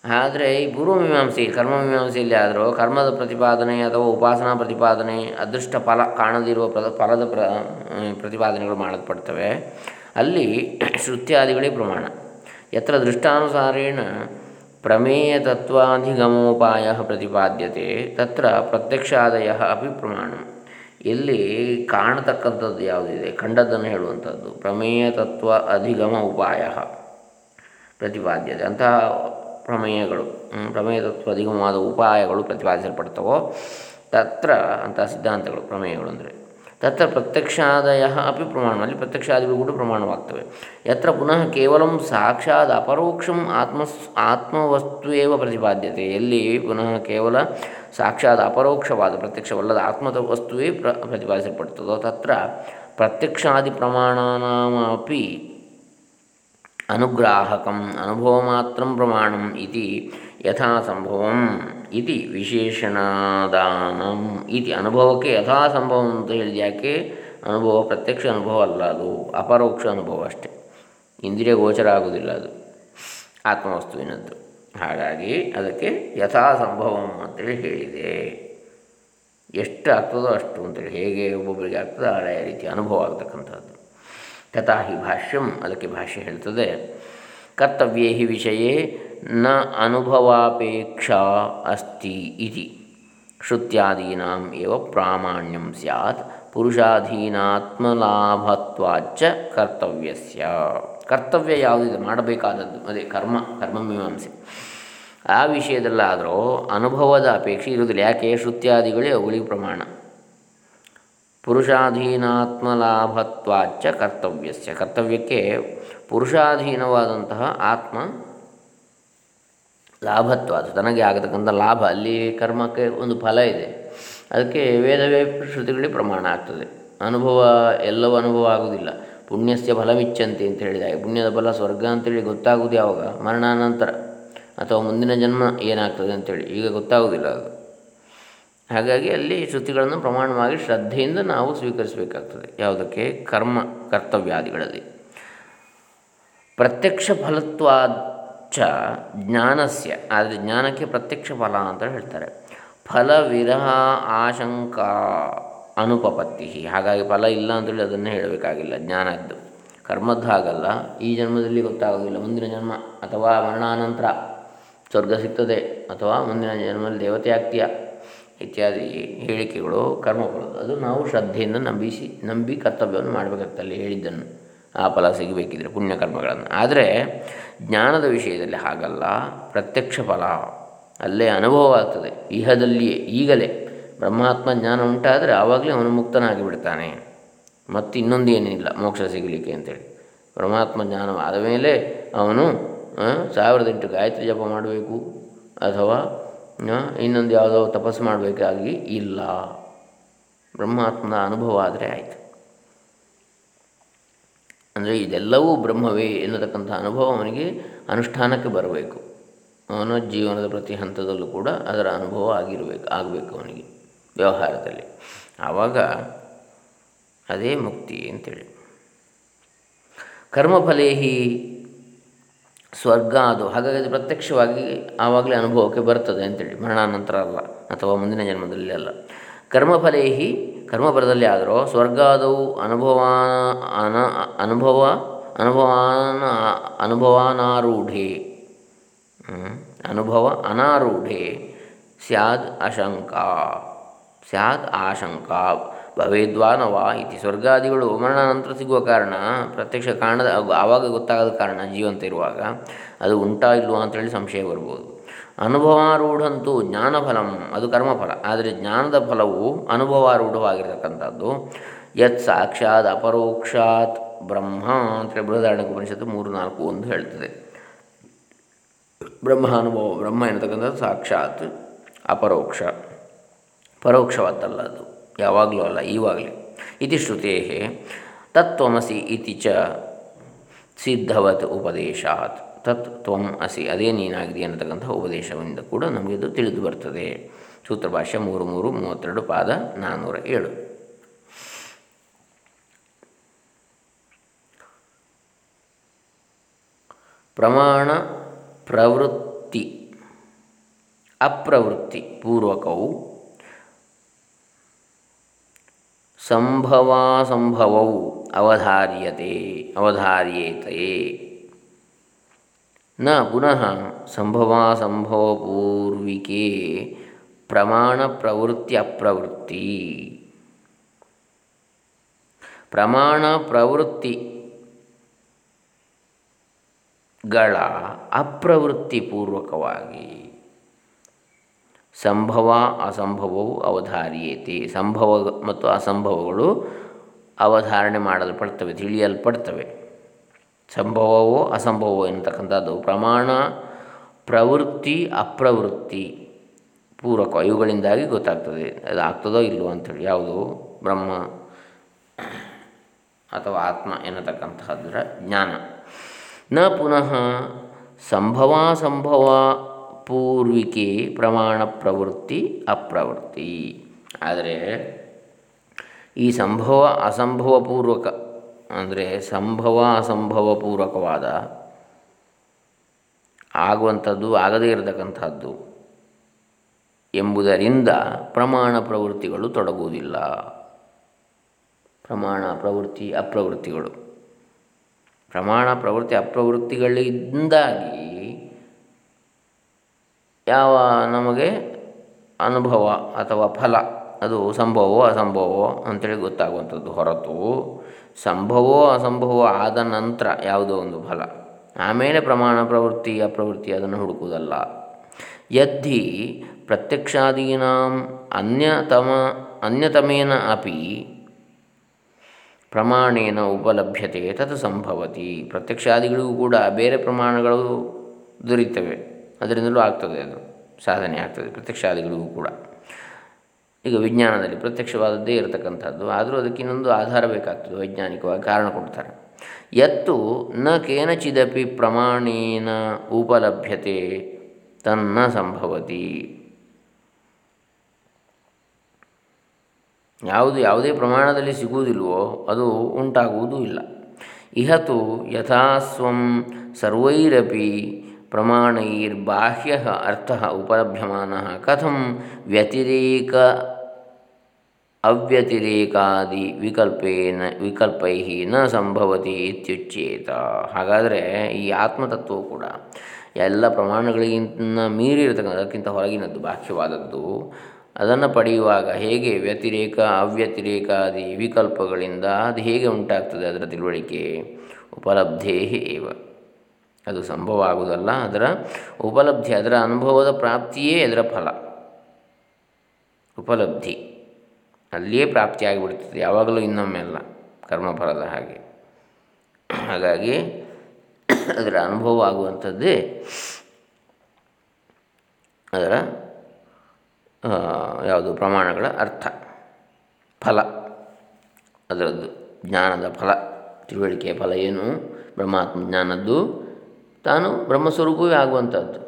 ಆದರೆ ಈ ಪೂರ್ವಮೀಮಾಂಸೆ ಕರ್ಮಮೀಮಾಂಸೆಯಲ್ಲಿ ಆದರೂ ಕರ್ಮದ ಪ್ರತಿಪಾದನೆ ಅಥವಾ ಉಪಾಸನಾ ಪ್ರತಿಪಾದನೆ, ಅದೃಷ್ಟ ಫಲ ಕಾಣದಿರುವ ಪ್ರ, ಫಲದ ಪ್ರ ಪ್ರತಿಪಾದನೆಗಳು ಮಾಡಲ್ಪಡ್ತವೆ. ಅಲ್ಲಿ ಶ್ರುತ್ಯಾದಿಗಳೇ ಪ್ರಮಾಣ. ಯತ್ರ ದೃಷ್ಟಾನುಸಾರೇಣ ಪ್ರಮೇಯ ತತ್ವಾಧಿಗಮೋಪಾಯ ಪ್ರತಿಪಾದ್ಯತೆ, ತತ್ರ ಪ್ರತ್ಯಕ್ಷಾದಯ ಅಪಿ ಪ್ರಮಾಣ. ಎಲ್ಲಿ ಕಾಣತಕ್ಕಂಥದ್ದು ಯಾವುದಿದೆ? ಕಂಡದ್ದನ್ನು ಹೇಳುವಂಥದ್ದು. ಪ್ರಮೇಯ ತತ್ವ ಅಧಿಗಮ ಉಪಾಯ ಪ್ರತಿಪಾದ್ಯತೆ. ಅಂತಹ ಪ್ರಮೇಯಗಳು ಪ್ರಮೇಯ ತತ್ವ ಅಧಿಗಮವಾದ ಉಪಾಯಗಳು ಪ್ರತಿಪಾದಿಸಲ್ಪಡ್ತವೋ, ತತ್ರ ಅಂತಹ ಸಿದ್ಧಾಂತಗಳು, ಪ್ರಮೇಯಗಳು ಅಂದರೆ. ತತ್ರ ಪ್ರತ್ಯಕ್ಷಾದಯ ಅಪಿ ಪ್ರಮಾಣ. ಅಲ್ಲಿ ಪ್ರತ್ಯಕ್ಷಾದಿಗಳು ಕೂಡ ಪ್ರಮಾಣವಾಗ್ತವೆ. ಯತ್ರ ಪುನಃ ಕೇವಲ ಸಾಕ್ಷಾತ್ ಅಪರೋಕ್ಷಂ ಆತ್ಮ ಆತ್ಮವಸ್ತುವೇವ ಪ್ರತಿಪಾದ್ಯತೆ. ಎಲ್ಲಿ ಪುನಃ ಕೇವಲ ಸಾಕ್ಷಾತ್ ಅಪರೋಕ್ಷವಾದ, ಪ್ರತ್ಯಕ್ಷವಲ್ಲದ ಆತ್ಮದ ವಸ್ತುವೇ ಪ್ರ, ಪ್ರತಿಪಾದಿಸಲ್ಪಡ್ತದೋ, ತತ್ರ ಪ್ರತ್ಯಕ್ಷಾದಿ ಪ್ರಮಾಣಾನಾಮಪಿ ಅನುಗ್ರಾಹಕಂ ಅನುಭವ ಮಾತ್ರ ಪ್ರಮಾಣಂ ಇತಿ ಯಥಾ ಸಂಭವಂ ಇತಿ ವಿಶೇಷಣಾದಾನಂ. ಇತಿ ಅನುಭವಕ್ಕೆ ಯಥಾ ಸಂಭವಂ ಅಂತ ಹೇಳಿದ ಯಾಕೆ? ಅನುಭವ ಪ್ರತ್ಯಕ್ಷ ಅನುಭವ ಅಲ್ಲ ಅದು, ಅಪರೋಕ್ಷ ಅನುಭವ ಅಷ್ಟೇ. ಇಂದ್ರಿಯ ಗೋಚರ ಆಗುವುದಿಲ್ಲ ಅದು, ಆತ್ಮವಸ್ತುವಿನದ್ದು. ಹಾಗಾಗಿ ಅದಕ್ಕೆ ಯಥಾ ಸಂಭವಂ ಅಂತೇಳಿ ಹೇಳಿದೆ. ಎಷ್ಟು ಆಗ್ತದೋ ಅಷ್ಟು ಅಂತೇಳಿ, ಹೇಗೆ ಒಬ್ಬೊಬ್ಬರಿಗೆ ಆಗ್ತದೋ ಆ ರೀತಿ ಅನುಭವ ಆಗ್ತಕ್ಕಂಥದ್ದು. ತಥಾ ಹಿ ಭಾಷ್ಯಂ, ಅದಕ್ಕೆ ಭಾಷ್ಯ ಹೇಳ್ತದೆ ಕರ್ತವ್ಯೇ ವಿಷಯೇ ನ ಅನುಭವಾಪೇಕ್ಷಾ ಅಸ್ತಿ ಇತಿ. ಶ್ರುತ್ಯಾದೀನಾಂ ಏವ ಪ್ರಾಮಾಣ್ಯಂ ಸ್ಯಾತ್ ಪುರುಷಾಧೀನಾತ್ಮಲಾಭತ್ವಾಚ್ಚ ಕರ್ತವ್ಯಸ್ಯ. ಕರ್ತವ್ಯ ಯಾವುದಿದೆ ಮಾಡಬೇಕಾದದ್ದು. ಅದೇ ಕರ್ಮ, ಕರ್ಮಮೀಮಾಂಸೆ. ಆ ವಿಷಯದಲ್ಲಾದರೂ ಅನುಭವದ ಅಪೇಕ್ಷೆ ಇರುವುದಿಲ್ಲ. ಯಾಕೆ? ಶ್ರುತ್ಯಾದಿಗಳೇ ಅವುಗಳಿಗೆ ಪ್ರಮಾಣ. ಪುರುಷಾಧೀನಾತ್ಮಲಾಭತ್ವಾಚ್ಚ ಕರ್ತವ್ಯಸ್ಯ. ಕರ್ತವ್ಯಕ್ಕೆ ಪುರುಷಾಧೀನವಾದಂತಹ ಆತ್ಮ ಲಾಭತ್ವ, ಅದು ತನಗೆ ಆಗತಕ್ಕಂಥ ಲಾಭ. ಅಲ್ಲಿ ಕರ್ಮಕ್ಕೆ ಒಂದು ಫಲ ಇದೆ. ಅದಕ್ಕೆ ವೇದವೇ ಶ್ರುತಿಗಳಿಗೆ ಪ್ರಮಾಣ ಆಗ್ತದೆ. ಅನುಭವ, ಎಲ್ಲವೂ ಅನುಭವ ಆಗುವುದಿಲ್ಲ. ಪುಣ್ಯಸ್ಯ ಫಲವಿಚ್ಛಂತಿ ಅಂತ ಹೇಳಿದಾಗ ಪುಣ್ಯದ ಫಲ ಸ್ವರ್ಗ ಅಂತೇಳಿ ಗೊತ್ತಾಗುವುದು ಯಾವಾಗ? ಮರಣಾನಂತರ. ಅಥವಾ ಮುಂದಿನ ಜನ್ಮ ಏನಾಗ್ತದೆ ಅಂತೇಳಿ. ಈಗ ಗೊತ್ತಾಗುವುದಿಲ್ಲ ಅದು. ಹಾಗಾಗಿ ಅಲ್ಲಿ ಶ್ರುತಿಗಳನ್ನು ಪ್ರಮಾಣವಾಗಿ ಶ್ರದ್ಧೆಯಿಂದ ನಾವು ಸ್ವೀಕರಿಸಬೇಕಾಗ್ತದೆ. ಯಾವುದಕ್ಕೆ? ಕರ್ಮ, ಕರ್ತವ್ಯಾದಿಗಳಲ್ಲಿ. ಪ್ರತ್ಯಕ್ಷ ಫಲತ್ವಾಚ ಜ್ಞಾನಸ್ಯ. ಆದರೆ ಜ್ಞಾನಕ್ಕೆ ಪ್ರತ್ಯಕ್ಷ ಫಲ ಅಂತ ಹೇಳ್ತಾರೆ. ಫಲ ವಿರಹ ಆಶಂಕ ಅನುಪಪತ್ತಿ. ಹಾಗಾಗಿ ಫಲ ಇಲ್ಲ ಅಂತೇಳಿ ಅದನ್ನು ಹೇಳಬೇಕಾಗಿಲ್ಲ. ಜ್ಞಾನದ್ದು ಕರ್ಮದ್ದು ಹಾಗಲ್ಲ. ಈ ಜನ್ಮದಲ್ಲಿ ಗೊತ್ತಾಗೋದಿಲ್ಲ. ಮುಂದಿನ ಜನ್ಮ ಅಥವಾ ಮರಣಾನಂತರ. ಸ್ವರ್ಗ ಸಿಗ್ತದೆ. ಅಥವಾ ಮುಂದಿನ ಜನ್ಮದಲ್ಲಿ ದೇವತೆ ಆಗ್ತೀಯ ಇತ್ಯಾದಿ ಹೇಳಿಕೆಗಳು, ಕರ್ಮಗಳು, ಅದು ನಾವು ಶ್ರದ್ಧೆಯಿಂದ ನಂಬಿಸಿ, ನಂಬಿ ಕರ್ತವ್ಯವನ್ನು ಮಾಡಬೇಕಾಗ್ತದೆ ಅಲ್ಲಿ ಹೇಳಿದ್ದನ್ನು. ಆ ಫಲ ಸಿಗಬೇಕಿದ್ರೆ ಪುಣ್ಯಕರ್ಮಗಳನ್ನು ಆದರೆ ಜ್ಞಾನದ ವಿಷಯದಲ್ಲಿ ಹಾಗಲ್ಲ, ಪ್ರತ್ಯಕ್ಷ ಫಲ ಅಲ್ಲೇ ಅನುಭವ ಆಗ್ತದೆ ಇಹದಲ್ಲಿಯೇ, ಈಗಲೇ. ಬ್ರಹ್ಮಾತ್ಮ ಜ್ಞಾನ ಉಂಟಾದರೆ ಆವಾಗಲೇ ಅವನು ಮುಕ್ತನಾಗಿ ಬಿಡ್ತಾನೆ ಮತ್ತು ಇನ್ನೊಂದು ಏನಿಲ್ಲ, ಮೋಕ್ಷ ಸಿಗಲಿಕ್ಕೆ ಅಂತೇಳಿ. ಪರಮಾತ್ಮ ಜ್ಞಾನವಾದ ಮೇಲೆ ಅವನು ಸಾವಿರದ ಎಂಟು ಗಾಯತ್ರಿ ಜಪ ಮಾಡಬೇಕು, ಅಥವಾ ಇನ್ನೊಂದು ಯಾವುದೋ ತಪಸ್ಸು ಮಾಡಬೇಕಾಗಿ ಇಲ್ಲ. ಬ್ರಹ್ಮಾತ್ಮನ ಅನುಭವ ಆದರೆ ಆಯಿತು. ಅಂದರೆ ಇದೆಲ್ಲವೂ ಬ್ರಹ್ಮವೇ ಎನ್ನತಕ್ಕಂಥ ಅನುಭವ ಅವನಿಗೆ ಅನುಷ್ಠಾನಕ್ಕೆ ಬರಬೇಕು. ಅವನ ಜೀವನದ ಪ್ರತಿ ಹಂತದಲ್ಲೂ ಕೂಡ ಅದರ ಅನುಭವ ಆಗಿರಬೇಕು, ಆಗಬೇಕು ಅವನಿಗೆ ವ್ಯವಹಾರದಲ್ಲಿ. ಆವಾಗ ಅದೇ ಮುಕ್ತಿ ಅಂತೇಳಿ. ಕರ್ಮಫಲೇಹಿ ಸ್ವರ್ಗ ಅದು. ಹಾಗಾಗಿ ಅದು ಪ್ರತ್ಯಕ್ಷವಾಗಿ ಆವಾಗಲೇ ಅನುಭವಕ್ಕೆ ಬರ್ತದೆ ಅಂತೇಳಿ. ಮರಣಾನಂತರ ಅಲ್ಲ, ಅಥವಾ ಮುಂದಿನ ಜನ್ಮದಲ್ಲಿ ಅಲ್ಲ. ಕರ್ಮಫಲೇಹಿ, ಕರ್ಮಫಲದಲ್ಲಿ ಆದರೂ ಸ್ವರ್ಗಾದವು ಅನುಭವ ಅನ, ಅನುಭವ, ಅನುಭವಾನ, ಅನುಭವಾನಾರೂಢೆ. ಅನುಭವ ಅನಾರೂಢೆ. ಸ್ಯಾದ್ ಅಶಂಕ ಸ್ಯಾದ್ ಆಶಂಕಾ. ಭವೇದ್ವಾನವಾ ಇತಿ ಸ್ವರ್ಗಾದಿಗಳು ಮರಣಾನಂತರ ಸಿಗುವ ಕಾರಣ, ಪ್ರತ್ಯಕ್ಷ ಕಾರಣದ ಆವಾಗ ಗೊತ್ತಾಗದ ಕಾರಣ ಜೀವಂತ ಇರುವಾಗ ಅದು ಉಂಟಾ ಇಲ್ವಾ ಅಂತೇಳಿ ಸಂಶಯ ಬರ್ಬೋದು. ಅನುಭವಾರೂಢಂತೂ ಜ್ಞಾನಫಲಂ, ಅದು ಕರ್ಮಫಲ. ಆದರೆ ಜ್ಞಾನದ ಫಲವು ಅನುಭವಾರೂಢವಾಗಿರತಕ್ಕಂಥದ್ದು. ಯತ್ ಸಾಕ್ಷಾತ್ ಅಪರೋಕ್ಷಾತ್ ಬ್ರಹ್ಮ ಅಂತೇಳಿ ಬೃಹದಾರಣ್ಯ ಉಪನಿಷತ್ತು ಮೂರು, ನಾಲ್ಕು, ಒಂದು ಹೇಳ್ತದೆ. ಬ್ರಹ್ಮಾನುಭವ ಬ್ರಹ್ಮ ಎನ್ನತಕ್ಕಂಥದ್ದು ಸಾಕ್ಷಾತ್ ಅಪರೋಕ್ಷ. ಪರೋಕ್ಷವಾದಲ್ಲ ಅದು. ಯಾವಾಗಲೂ ಅಲ್ಲ, ಈವಾಗಲೇ. ಇತಿ ಶ್ರುತೇ ತತ್ವಮಸಿ ಇತಿ ಚ ಸಿದ್ಧವತ್ ಉಪದೇಶಾತ್. ತತ್ ತ್ವಂ ಅಸಿ, ಅದೇ ನೀನಾಗಿದೆ ಅನ್ನತಕ್ಕಂಥ ಉಪದೇಶದಿಂದ ಕೂಡ ನಮಗೆ ಇದು ತಿಳಿದು ಬರ್ತದೆ. ಸೂತ್ರಭಾಷ್ಯ ಮೂರು ಮೂರು ಮೂವತ್ತೆರಡು ಪಾದ ನಾನ್ನೂರ ಏಳು. ಪ್ರಮಾಣ ಪ್ರವೃತ್ತಿ, ಅಪ್ರವೃತ್ತಿ ಪೂರ್ವಕವು ಸಂಭವಾಸಂಭವವು ಅವಧಾರ್ಯತೆ ಅವಧಾರ್ಯೇತೆ ನ ಪುನಃ ಸಂಭವಾಸಂಭವಪೂರ್ವಿಕೆ ಪ್ರಮಾಣ ಪ್ರವೃತ್ತಿ ಅಪ್ರವೃತ್ತಿ ಪ್ರಮಾಣ ಪ್ರವೃತ್ತಿಗಳ ಅಪ್ರವೃತ್ತಿಪೂರ್ವಕವಾಗಿ ಸಂಭವ ಅಸಂಭವವು ಅವಧಾರಿಯೇತಿ. ಸಂಭವ ಮತ್ತು ಅಸಂಭವಗಳು ಅವಧಾರಣೆ ಮಾಡಲ್ಪಡ್ತವೆ, ತಿಳಿಯಲ್ಪಡ್ತವೆ. ಸಂಭವವೋ ಅಸಂಭವವೋ ಎನ್ನತಕ್ಕಂಥದ್ದು. ಪ್ರಮಾಣ, ಪ್ರವೃತ್ತಿ, ಅಪ್ರವೃತ್ತಿ ಪೂರಕ ಇವುಗಳಿಂದಾಗಿ ಗೊತ್ತಾಗ್ತದೆ. ಅದು ಆಗ್ತದೋ ಇಲ್ಲವೋ ಅಂಥೇಳಿ ಯಾವುದು? ಬ್ರಹ್ಮ ಅಥವಾ ಆತ್ಮ ಎನ್ನತಕ್ಕಂತಹದ್ದರ ಜ್ಞಾನ. ನ ಪುನಃ ಸಂಭವ ಸಂಭವ ಪೂರ್ವಿಕೆ ಪ್ರಮಾಣ ಪ್ರವೃತ್ತಿ, ಅಪ್ರವೃತ್ತಿ. ಆದರೆ ಈ ಸಂಭವ ಅಸಂಭವ ಪೂರ್ವಕ ಅಂದರೆ ಸಂಭವ ಅಸಂಭವ ಪೂರ್ವಕವಾದ ಆಗುವಂಥದ್ದು, ಆಗದೇ ಇರತಕ್ಕಂಥದ್ದು ಎಂಬುದರಿಂದ ಪ್ರಮಾಣ ಪ್ರವೃತ್ತಿಗಳು ತೊಡಗುವುದಿಲ್ಲ. ಪ್ರಮಾಣ ಪ್ರವೃತ್ತಿ, ಅಪ್ರವೃತ್ತಿಗಳು. ಪ್ರಮಾಣ ಪ್ರವೃತ್ತಿ, ಅಪ್ರವೃತ್ತಿಗಳಿಂದಾಗಿ ಯಾವ ನಮಗೆ ಅನುಭವ ಅಥವಾ ಫಲ, ಅದು ಸಂಭವವೋ ಅಸಂಭವವೋ ಅಂತೇಳಿ ಗೊತ್ತಾಗುವಂಥದ್ದು ಹೊರತು ಸಂಭವೋ ಅಸಂಭವೋ ಆದ ನಂತರ ಯಾವುದೋ ಒಂದು ಫಲ. ಆಮೇಲೆ ಪ್ರಮಾಣ ಪ್ರವೃತ್ತಿ ಅಪ್ರವೃತ್ತಿ ಅದನ್ನು ಹುಡುಕುವುದಲ್ಲ. ಯದ್ದಿ ಪ್ರತ್ಯಕ್ಷಾದೀನಾಂ ಅನ್ಯತಮ, ಅನ್ಯತಮೇನ ಅಪಿ ಪ್ರಮಾಣೇನ ಉಪಲಭ್ಯತೆ ತತ್ ಸಂಭವತಿ. ಪ್ರತ್ಯಕ್ಷಾದಿಗಳಿಗೂ ಕೂಡ ಬೇರೆ ಪ್ರಮಾಣಗಳು ದೊರೀತವೆ. ಅದರಿಂದಲೂ ಆಗ್ತದೆ ಅದು, ಸಾಧನೆ ಆಗ್ತದೆ ಪ್ರತ್ಯಕ್ಷಾದಿಗಳಿಗೂ ಕೂಡ. ಈಗ ವಿಜ್ಞಾನದಲ್ಲಿ ಪ್ರತ್ಯಕ್ಷವಾದದ್ದೇ ಇರತಕ್ಕಂಥದ್ದು, ಆದರೂ ಅದಕ್ಕೆ ಇನ್ನೊಂದು ಆಧಾರ ಬೇಕಾಗ್ತದೆ, ವೈಜ್ಞಾನಿಕವಾಗಿ ಕಾರಣ ಕೊಡ್ತಾರೆ. ಯತ್ತು ನ ಕೇನಚಿದಪಿ ಪ್ರಮಾಣೇನ ಉಪಲಭ್ಯತೆ ತನ್ನ ಸಂಭವತಿ. ಯಾವುದು, ಯಾವುದೇ ಪ್ರಮಾಣದಲ್ಲಿ ಸಿಗುವುದಿಲ್ವೋ ಅದು ಉಂಟಾಗುವುದೂ ಇಲ್ಲ. ಇಹತು ಯಥಾಸ್ವಂ ಸರ್ವೈರಪಿ ಪ್ರಮಾಣೈರ್ಬಾಹ್ಯ ಅರ್ಥ ಉಪಲಭ್ಯಮಾನ ಕಥಂ ವ್ಯತಿರೇಕ ಅವ್ಯತಿರೇಕಾದಿ ವಿಕಲ್ಪೇನ ವಿಕಲ್ಪೈ ನ ಸಂಭವತಿ ಇತ್ಯುಚ್ಯೇತ ಹಾಗಾದರೆ ಈ ಆತ್ಮತತ್ವವು ಕೂಡ ಎಲ್ಲ ಪ್ರಮಾಣಗಳಿಗಿಂತ ಮೀರಿರತಕ್ಕಂಥ ಅದಕ್ಕಿಂತ ಹೊರಗಿನದ್ದು, ಬಾಹ್ಯವಾದದ್ದು, ಅದನ್ನು ಪಡೆಯುವಾಗ ಹೇಗೆ ವ್ಯತಿರೇಕ, ಅವ್ಯತಿರೇಕಾದಿ ವಿಕಲ್ಪಗಳಿಂದ ಅದು ಹೇಗೆ ಉಂಟಾಗ್ತದೆ ಅದರ ತಿಳುವಳಿಕೆ ಉಪಲಬ್ಧೇ ಏವ. ಅದು ಸಂಭವ ಆಗುವುದಲ್ಲ ಅದರ ಉಪಲಬ್ಧಿ, ಅದರ ಅನುಭವದ ಪ್ರಾಪ್ತಿಯೇ ಅದರ ಫಲ. ಉಪಲಬ್ಧಿ. ಅಲ್ಲಿಯೇ ಪ್ರಾಪ್ತಿಯಾಗಿಬಿಡ್ತದೆ, ಯಾವಾಗಲೂ ಇನ್ನೊಮ್ಮೆ ಅಲ್ಲ, ಕರ್ಮಫಲದ ಹಾಗೆ. ಹಾಗಾಗಿ ಅದರ ಅನುಭವ ಆಗುವಂಥದ್ದೇ ಅದರ ಯಾವುದು ಪ್ರಮಾಣಗಳ ಅರ್ಥ. ಫಲ. ಅದರದ್ದು ಜ್ಞಾನದ ಫಲ, ತಿಳುವಳಿಕೆಯ ಫಲ ಏನು? ಬ್ರಹ್ಮಾತ್ಮ ಜ್ಞಾನದ್ದು. ತಾನು ಬ್ರಹ್ಮಸ್ವರೂಪವೇ ಆಗುವಂಥದ್ದು.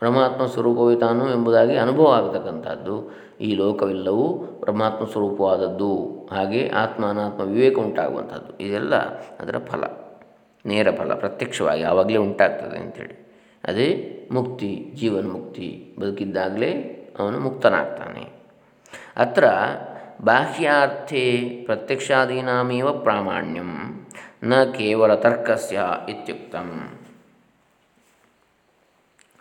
ಪರಮಾತ್ಮ ಸ್ವರೂಪವೇ ತಾನು ಎಂಬುದಾಗಿ ಅನುಭವ ಆಗತಕ್ಕಂಥದ್ದು. ಈ ಲೋಕವೆಲ್ಲವೂ ಪರಮಾತ್ಮ ಸ್ವರೂಪವಾದದ್ದು. ಹಾಗೆ ಆತ್ಮ ಅನಾತ್ಮ ವಿವೇಕ ಉಂಟಾಗುವಂಥದ್ದು. ಇದೆಲ್ಲ ಅದರ ಫಲ, ನೇರ ಫಲ, ಪ್ರತ್ಯಕ್ಷವಾಗಿ ಆವಾಗಲೇ ಉಂಟಾಗ್ತದೆ ಅಂಥೇಳಿ. ಅದೇ ಮುಕ್ತಿ, ಜೀವನ ಮುಕ್ತಿ ಬದುಕಿದ್ದಾಗಲೇ ಅವನು ಮುಕ್ತನಾಗ್ತಾನೆ. ಅತ್ರ ಬಾಹ್ಯಾರ್ಥೇ ಪ್ರತ್ಯಕ್ಷಾದೀನಾಮೇವ ಪ್ರಾಮಾಣ್ಯಂ. ನ ಕೇವಲ ತರ್ಕಸ್ಯ ಇತ್ಯುಕ್ತಂ.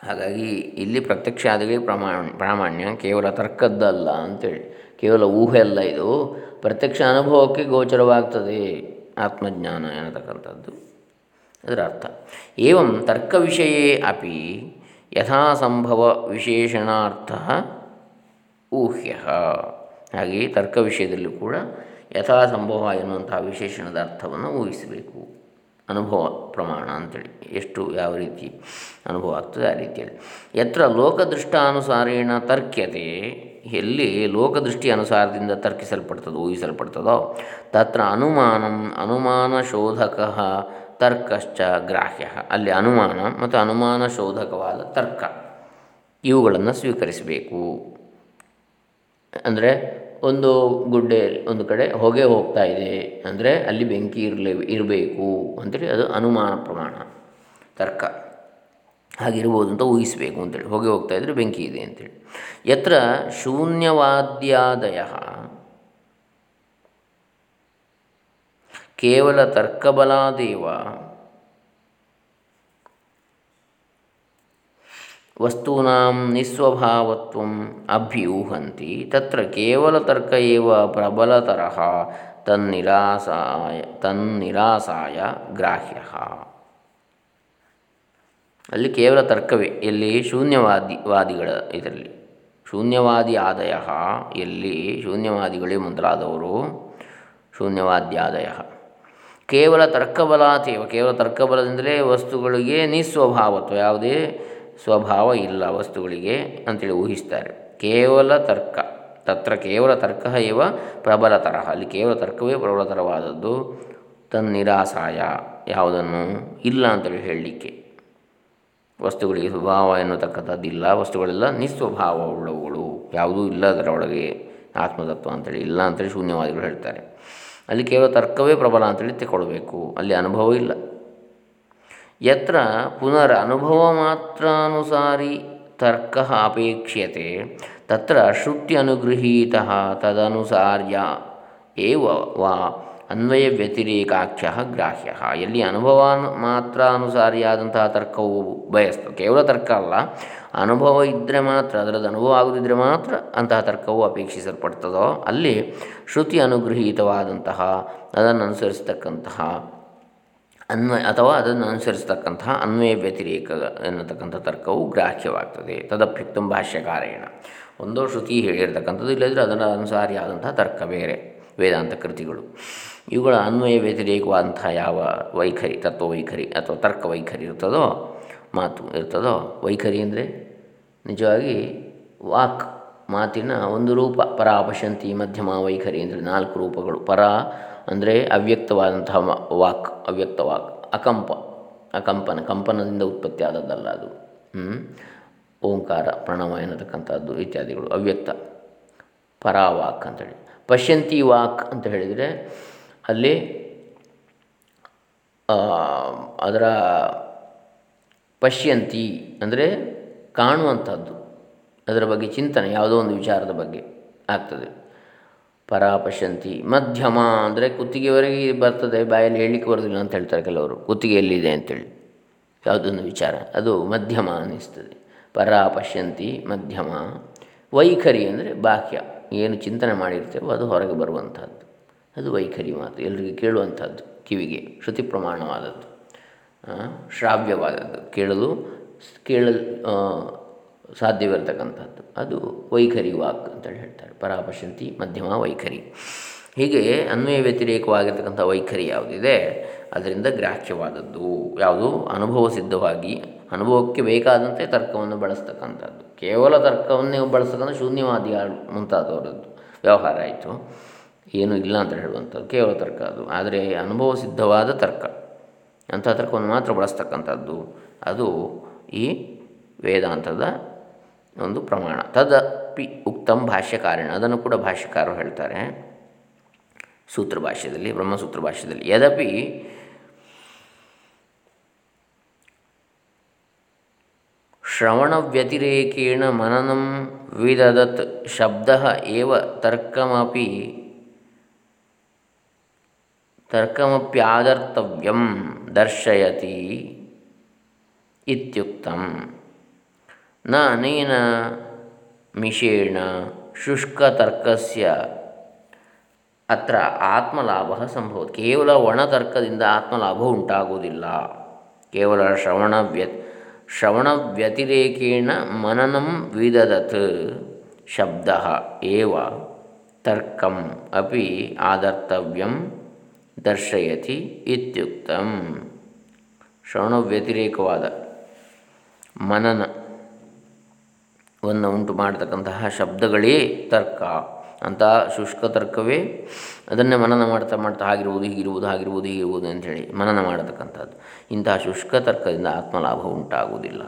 ಹಾಗಾಗಿ ಇಲ್ಲಿ ಪ್ರತ್ಯಕ್ಷಾದಿಗಳಿಗೆ ಪ್ರಮಾಣ ಪ್ರಾಮಾಣ್ಯ, ಕೇವಲ ತರ್ಕದ್ದಲ್ಲ ಅಂತೇಳಿ. ಕೇವಲ ಊಹೆ ಅಲ್ಲ ಇದು. ಪ್ರತ್ಯಕ್ಷ ಅನುಭವಕ್ಕೆ ಗೋಚರವಾಗ್ತದೆ ಆತ್ಮಜ್ಞಾನ ಎನ್ನತಕ್ಕಂಥದ್ದು. ಅದರ ಅರ್ಥ. ಏವಂ ತರ್ಕ ವಿಷಯ ಅಪಿ ಯಥಾಸಂಭವ ವಿಶೇಷಣಾರ್ಥ ಊಹ್ಯ. ಹಾಗೆಯೇ ತರ್ಕ ವಿಷಯದಲ್ಲೂ ಕೂಡ ಯಥಾ ಸಂಭವ ಎನ್ನುವಂತಹ ವಿಶೇಷಣದ ಅರ್ಥವನ್ನು ಊಹಿಸಬೇಕು. ಅನುಭವ ಪ್ರಮಾಣ ಅಂತೇಳಿ. ಎಷ್ಟು ಯಾವ ರೀತಿ ಅನುಭವ ಆಗ್ತದೆ ಆ ರೀತಿಯಲ್ಲಿ. ಯತ್ರ ಲೋಕದೃಷ್ಟಾನುಸಾರೇಣ ತರ್ಕ್ಯತೆ. ಎಲ್ಲಿ ಲೋಕದೃಷ್ಟಿ ಅನುಸಾರದಿಂದ ತರ್ಕಿಸಲ್ಪಡ್ತದೋ, ಊಹಿಸಲ್ಪಡ್ತದೋ, ತತ್ರ ಅನುಮಾನಂ ಅನುಮಾನ ಶೋಧಕ ತರ್ಕಶ್ಚ ಗ್ರಾಹ್ಯ. ಅಲ್ಲಿ ಅನುಮಾನ ಮತ್ತು ಅನುಮಾನ ಶೋಧಕವಾದ ತರ್ಕ. ಇವುಗಳನ್ನು ಸ್ವೀಕರಿಸಬೇಕು. ಅಂದರೆ ಒಂದು ಗುಡ್ಡೆ, ಒಂದು ಕಡೆ ಹೊಗೆ ಹೋಗ್ತಾ ಇದೆ. ಅಂದರೆ ಅಲ್ಲಿ ಬೆಂಕಿ ಇರಲೇ, ಇರಬೇಕು ಅಂತೇಳಿ ಅದು ಅನುಮಾನ ಪ್ರಮಾಣ, ತರ್ಕ. ಹಾಗಿರ್ಬೋದು ಅಂತ ಊಹಿಸಬೇಕು ಅಂತೇಳಿ. ಹೊಗೆ ಹೋಗ್ತಾ ಇದ್ದರೆ ಬೆಂಕಿ ಇದೆ ಅಂತೇಳಿ. ಯತ್ರ ಶೂನ್ಯವಾದ್ಯಾದಯ. ಕೇವಲ ತರ್ಕಬಲಾದೇವ ವಸ್ತೂನಾಂ ನಿಸ್ವಭಾವತ್ವ ಅಭ್ಯೂಹಂತಿ, ತತ್ರ ಕೇವಲ ತರ್ಕ ತನ್ ಪ್ರಬಲತರಃ ತನ್ನಿರಾಸಾಯ ತನ್ನಿರಾಸಾಯ ಗ್ರಾಹ್ಯ. ಅಲ್ಲಿ ಕೇವಲ ತರ್ಕವೇ, ಎಲ್ಲಿ ಶೂನ್ಯವಾದಿ ವಾದಿಗಳ ಇದರಲ್ಲಿ. ಶೂನ್ಯವಾದಿ ಆದಯ, ಎಲ್ಲಿ ಶೂನ್ಯವಾದಿಗಳೇ ಮುಂತಾದವರು ಶೂನ್ಯವಾದ್ಯಾದಯ. ಕೇವಲ ತರ್ಕಬಲಾತೇವ ಕೇವಲ ತರ್ಕಬಲದಿಂದಲೇ ವಸ್ತುಗಳಿಗೆ ನಿಸ್ವಭಾವತ್ವ, ಯಾವುದೇ ಸ್ವಭಾವ ಇಲ್ಲ ವಸ್ತುಗಳಿಗೆ ಅಂತೇಳಿ ಊಹಿಸ್ತಾರೆ. ಕೇವಲ ತರ್ಕ. ತತ್ರ ಕೇವಲ ತರ್ಕ ಇವ ಪ್ರಬಲತರ ಅಲ್ಲಿ ಕೇವಲ ತರ್ಕವೇ ಪ್ರಬಲತರವಾದದ್ದು. ತನ್ನಿರಾಸಾಯ. ಯಾವುದನ್ನು? ಇಲ್ಲ ಅಂತೇಳಿ ಹೇಳಲಿಕ್ಕೆ. ವಸ್ತುಗಳಿಗೆ ಸ್ವಭಾವ ಎನ್ನುತಕ್ಕಂಥದ್ದಿಲ್ಲ. ವಸ್ತುಗಳೆಲ್ಲ ನಿಸ್ವಭಾವವುಳ್ಳವುಗಳು. ಯಾವುದೂ ಇಲ್ಲ ಅದರೊಳಗೆ ಆತ್ಮತತ್ವ ಅಂತೇಳಿ ಇಲ್ಲ ಅಂತೇಳಿ ಶೂನ್ಯವಾದಿಗಳು ಹೇಳ್ತಾರೆ. ಅಲ್ಲಿ ಕೇವಲ ತರ್ಕವೇ ಪ್ರಬಲ ಅಂತೇಳಿ ತಗೊಳ್ಬೇಕು ಅಲ್ಲಿ ಅನುಭವ ಇಲ್ಲ. ಯತ್ರ ಪುನರ್ ಅನುಭವ ಮಾತ್ರಾನುಸಾರಿ ತರ್ಕ ಅಪೇಕ್ಷ್ಯತೆ, ತತ್ರ ಶ್ರುತಿ ಅನುಗೃಹೀತ ತದನುಸಾರ್ಯ ಏವ ವಾ ಅನ್ವಯ ವ್ಯತಿರೇಕಾಖ್ಯ ಗ್ರಾಹ್ಯ. ಎಲ್ಲಿ ಅನುಭವ ಮಾತ್ರ ಅನುಸಾರಿಯಾದಂತಹ ತರ್ಕವು ಬಯಸ್ತು, ಕೇವಲ ತರ್ಕ ಅಲ್ಲ, ಅನುಭವ ಇದ್ದರೆ ಮಾತ್ರ, ಅದರದ್ದು ಅನುಭವ ಆಗದಿದ್ದರೆ ಮಾತ್ರ ಅಂತಹ ತರ್ಕವು ಅಪೇಕ್ಷಿಸಲ್ಪಡ್ತದೋ, ಅಲ್ಲಿ ಶ್ರುತಿ ಅನುಗೃಹೀತವಾದಂತಹ ಅದನ್ನು ಅನುಸರಿಸ್ತಕ್ಕಂತಹ ಅನ್ವಯ ಅಥವಾ ಅದನ್ನು ಅನುಸರಿಸತಕ್ಕಂತಹ ಅನ್ವಯ ವ್ಯತಿರೇಕ ಎನ್ನತಕ್ಕಂಥ ತರ್ಕವು ಗ್ರಾಹ್ಯವಾಗ್ತದೆ. ತದಪ್ಯುಕ್ತಂ ಭಾಷ್ಯಕಾರೇಣ ಒಂದೋ ಶ್ರುತಿ ಹೇಳಿರ್ತಕ್ಕಂಥದ್ದು ಇಲ್ಲದ್ರೆ ಅದರ ಅನುಸಾರಿಯಾದಂತಹ ತರ್ಕ ಬೇರೆ, ವೇದಾಂತ ಕೃತಿಗಳು. ಇವುಗಳ ಅನ್ವಯ ವ್ಯತಿರೇಕವಾದಂತಹ ಯಾವ ವೈಖರಿ, ತತ್ವ ವೈಖರಿ ಅಥವಾ ತರ್ಕ ವೈಖರಿ ಇರ್ತದೋ, ಮಾತು ಇರ್ತದೋ, ವೈಖರಿ ಅಂದರೆ ನಿಜವಾಗಿ ವಾಕ್, ಮಾತಿನ ಒಂದು ರೂಪ, ಪರಾಪಶಂತಿ, ಮಧ್ಯಮ, ವೈಖರಿ, ಅಂದರೆ ನಾಲ್ಕು ರೂಪಗಳು, ಪರ ಅಂದರೆ ಅವ್ಯಕ್ತವಾದಂತಹ ವಾಕ್ ಅವ್ಯಕ್ತ ವಾಕ್ ಅಕಂಪ, ಅಕಂಪನ, ಕಂಪನದಿಂದ ಉತ್ಪತ್ತಿ ಆದದ್ದಲ್ಲ ಅದು. ಓಂಕಾರ, ಪ್ರಣವ ಎನ್ನತಕ್ಕಂಥದ್ದು ಇತ್ಯಾದಿಗಳು. ಅವ್ಯಕ್ತ, ಪರಾವಾಕ್ ಅಂತೇಳಿ. ಪಶ್ಯಂತಿ ವಾಕ್ ಅಂತ ಹೇಳಿದರೆ ಅಲ್ಲಿ ಅದರ ಪಶ್ಯಂತಿ ಅಂದರೆ ಕಾಣುವಂಥದ್ದು. ಅದರ ಬಗ್ಗೆ ಚಿಂತನೆ, ಯಾವುದೋ ಒಂದು ವಿಚಾರದ ಬಗ್ಗೆ ಆಗ್ತದೆ. ಪರಾಪಶಂತಿ. ಮಧ್ಯಮ ಅಂದರೆ ಕುತ್ತಿಗೆವರೆಗೆ ಬರ್ತದೆ, ಬಾಯಲ್ಲಿ ಹೇಳಲಿಕ್ಕೆ ಬರೋದಿಲ್ಲ ಅಂತ ಹೇಳ್ತಾರೆ ಕೆಲವರು. ಕುತ್ತಿಗೆ ಎಲ್ಲಿದೆ ಅಂತೇಳಿ. ಯಾವುದೊಂದು ವಿಚಾರ. ಅದು ಮಧ್ಯಮ ಅನ್ನಿಸ್ತದೆ. ಪರಾಪಶ್ಯಂತಿ ಮಧ್ಯಮ. ವೈಖರಿ ಅಂದರೆ ಬಾಹ್ಯ. ಏನು ಚಿಂತನೆ ಮಾಡಿರ್ತೇವೋ ಅದು ಹೊರಗೆ ಬರುವಂಥದ್ದು ಅದು ವೈಖರಿ ಮಾತು ಎಲ್ರಿಗೂ ಕೇಳುವಂಥದ್ದು ಕಿವಿಗೆ. ಶ್ರುತಿ ಪ್ರಮಾಣವಾದದ್ದು. ಶ್ರಾವ್ಯವಾದದ್ದು. ಕೇಳಲು ಕೇಳಲು ಸಾಧ್ಯವಿರತಕ್ಕಂಥದ್ದು. ಅದು ವೈಖರಿ ವಾಕ್ ಅಂತೇಳಿ ಹೇಳ್ತಾರೆ. ಪರಾಪಶಂತಿ, ಮಧ್ಯಮ ವೈಖರಿ. ಹೀಗೆ ಅನ್ವಯ ವ್ಯತಿರೇಕವಾಗಿರ್ತಕ್ಕಂಥ ವೈಖರಿ ಯಾವುದಿದೆ? ಅದರಿಂದ ಗ್ರಾಹ್ಯವಾದದ್ದು. ಯಾವುದು? ಅನುಭವ ಸಿದ್ಧವಾಗಿ, ಅನುಭವಕ್ಕೆ ಬೇಕಾದಂತೆ ತರ್ಕವನ್ನು ಬಳಸ್ತಕ್ಕಂಥದ್ದು. ಕೇವಲ ತರ್ಕವನ್ನೇ ಬಳಸ್ತಕ್ಕಂಥ ಶೂನ್ಯವಾದಿ ಮುಂತಾದವರದ್ದು. ವ್ಯವಹಾರ ಆಯಿತು. ಏನು ಇಲ್ಲ ಅಂತ ಹೇಳುವಂಥದ್ದು. ಕೇವಲ ತರ್ಕ ಅದು. ಆದರೆ ಅನುಭವ ಸಿದ್ಧವಾದ ತರ್ಕ. ಅಂಥ ತರ್ಕವನ್ನು ಮಾತ್ರ ಬಳಸ್ತಕ್ಕಂಥದ್ದು. ಅದು ಈ ವೇದಾಂತದ ಒಂದು ಪ್ರಮಾಣ. ತದಪಿ ಉಕ್ತಂ ಭಾಷ್ಯಕಾರಣ. ಅದನ್ನು ಕೂಡ ಭಾಷ್ಯಕಾರರು ಹೇಳ್ತಾರೆ. ಸೂತ್ರ ಭಾಷ್ಯದಲ್ಲಿ, ಬ್ರಹ್ಮಸೂತ್ರ ಭಾಷ್ಯದಲ್ಲಿ. ಯದಪಿ ಶ್ರವಣ ವ್ಯತಿರೇಕೇಣ ಮನನಂ ವಿದದತ್ ಶಬ್ದ ಏವ ತರ್ಕಮಪಿ ತರ್ಕಮಪ್ಯಾದರ್ತವ್ಯಂ ದರ್ಶಯತಿ ಇತ್ಯುಕ್ತಂ. ಅನೇನ ಮಿಷೇಣ ಶುಷ್ಕತರ್ಕಸ್ಯ ಅತ್ರ ಆತ್ಮಲಾಭ ಸಂಭವತಿ ಕೇವಲ ಒಣತರ್ಕದಿಂದ ಆತ್ಮಲಾಭ ಉಂಟಾಗುವುದಿಲ್ಲ। ಕೇವಲ ಶ್ರವಣ ವ್ಯ ಶ್ರವಣ ವ್ಯತಿರೇಕೇಣ ಮನನಂ ವಿದದತ್ ಶಬ್ದ ಏವ ತರ್ಕಂ ಅಪಿ ಆದರ್ತವ್ಯಂ ದರ್ಶಯತಿ ಇತ್ಯುಕ್ತಂ। ಶ್ರವಣ ವ್ಯತಿರೇಕವಾದ ಮನನವನ್ನು ಉಂಟು ಮಾಡತಕ್ಕಂತಹ ಶಬ್ದಗಳೇ ತರ್ಕ. ಅಂತ ಶುಷ್ಕ ತರ್ಕವೇ ಅದನ್ನೇ ಮನನ ಮಾಡ್ತಾ ಮಾಡ್ತಾ ಆಗಿರುವುದು ಹೀಗಿರುವುದು ಹಾಗಿರುವುದು ಹೀಗಿರುವುದು ಅಂಥೇಳಿ ಮನನ ಮಾಡತಕ್ಕಂಥದ್ದು. ಇಂತಹ ಶುಷ್ಕ ತರ್ಕದಿಂದ ಆತ್ಮಲಾಭ ಉಂಟಾಗುವುದಿಲ್ಲ.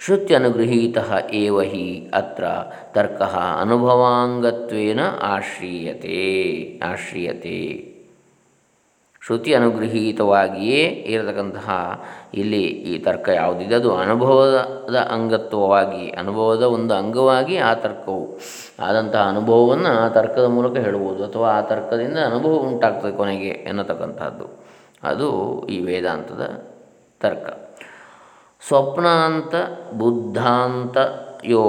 ಶ್ರುತ್ಯನುಗೃಹೀತ ಏವ ಹಿ ಅತ್ರ ತರ್ಕ ಅನುಭವಾಂಗತ್ವೇನ ಆಶ್ರೀಯತೆ ಆಶ್ರೀಯತೆ. ಶ್ರುತಿ ಅನುಗೃಹೀತವಾಗಿಯೇ ಇರತಕ್ಕಂತಹ ಇಲ್ಲಿ ಈ ತರ್ಕ ಯಾವುದಿದೆ? ಅದು ಅನುಭವದ ಅಂಗತ್ವವಾಗಿ, ಅನುಭವದ ಒಂದು ಅಂಗವಾಗಿ ಆ ತರ್ಕವು. ಆದಂತಹ ಅನುಭವವನ್ನು ಆ ತರ್ಕದ ಮೂಲಕ ಹೇಳ್ಬೋದು ಅಥವಾ ಆ ತರ್ಕದಿಂದ ಅನುಭವ ಉಂಟಾಗ್ತದೆ ಕೊನೆಗೆ ಎನ್ನತಕ್ಕಂಥದ್ದು. ಅದು ಈ ವೇದಾಂತದ ತರ್ಕ. ಸ್ವಪ್ನಾಂತ ಬುದ್ಧಾಂತಯೋ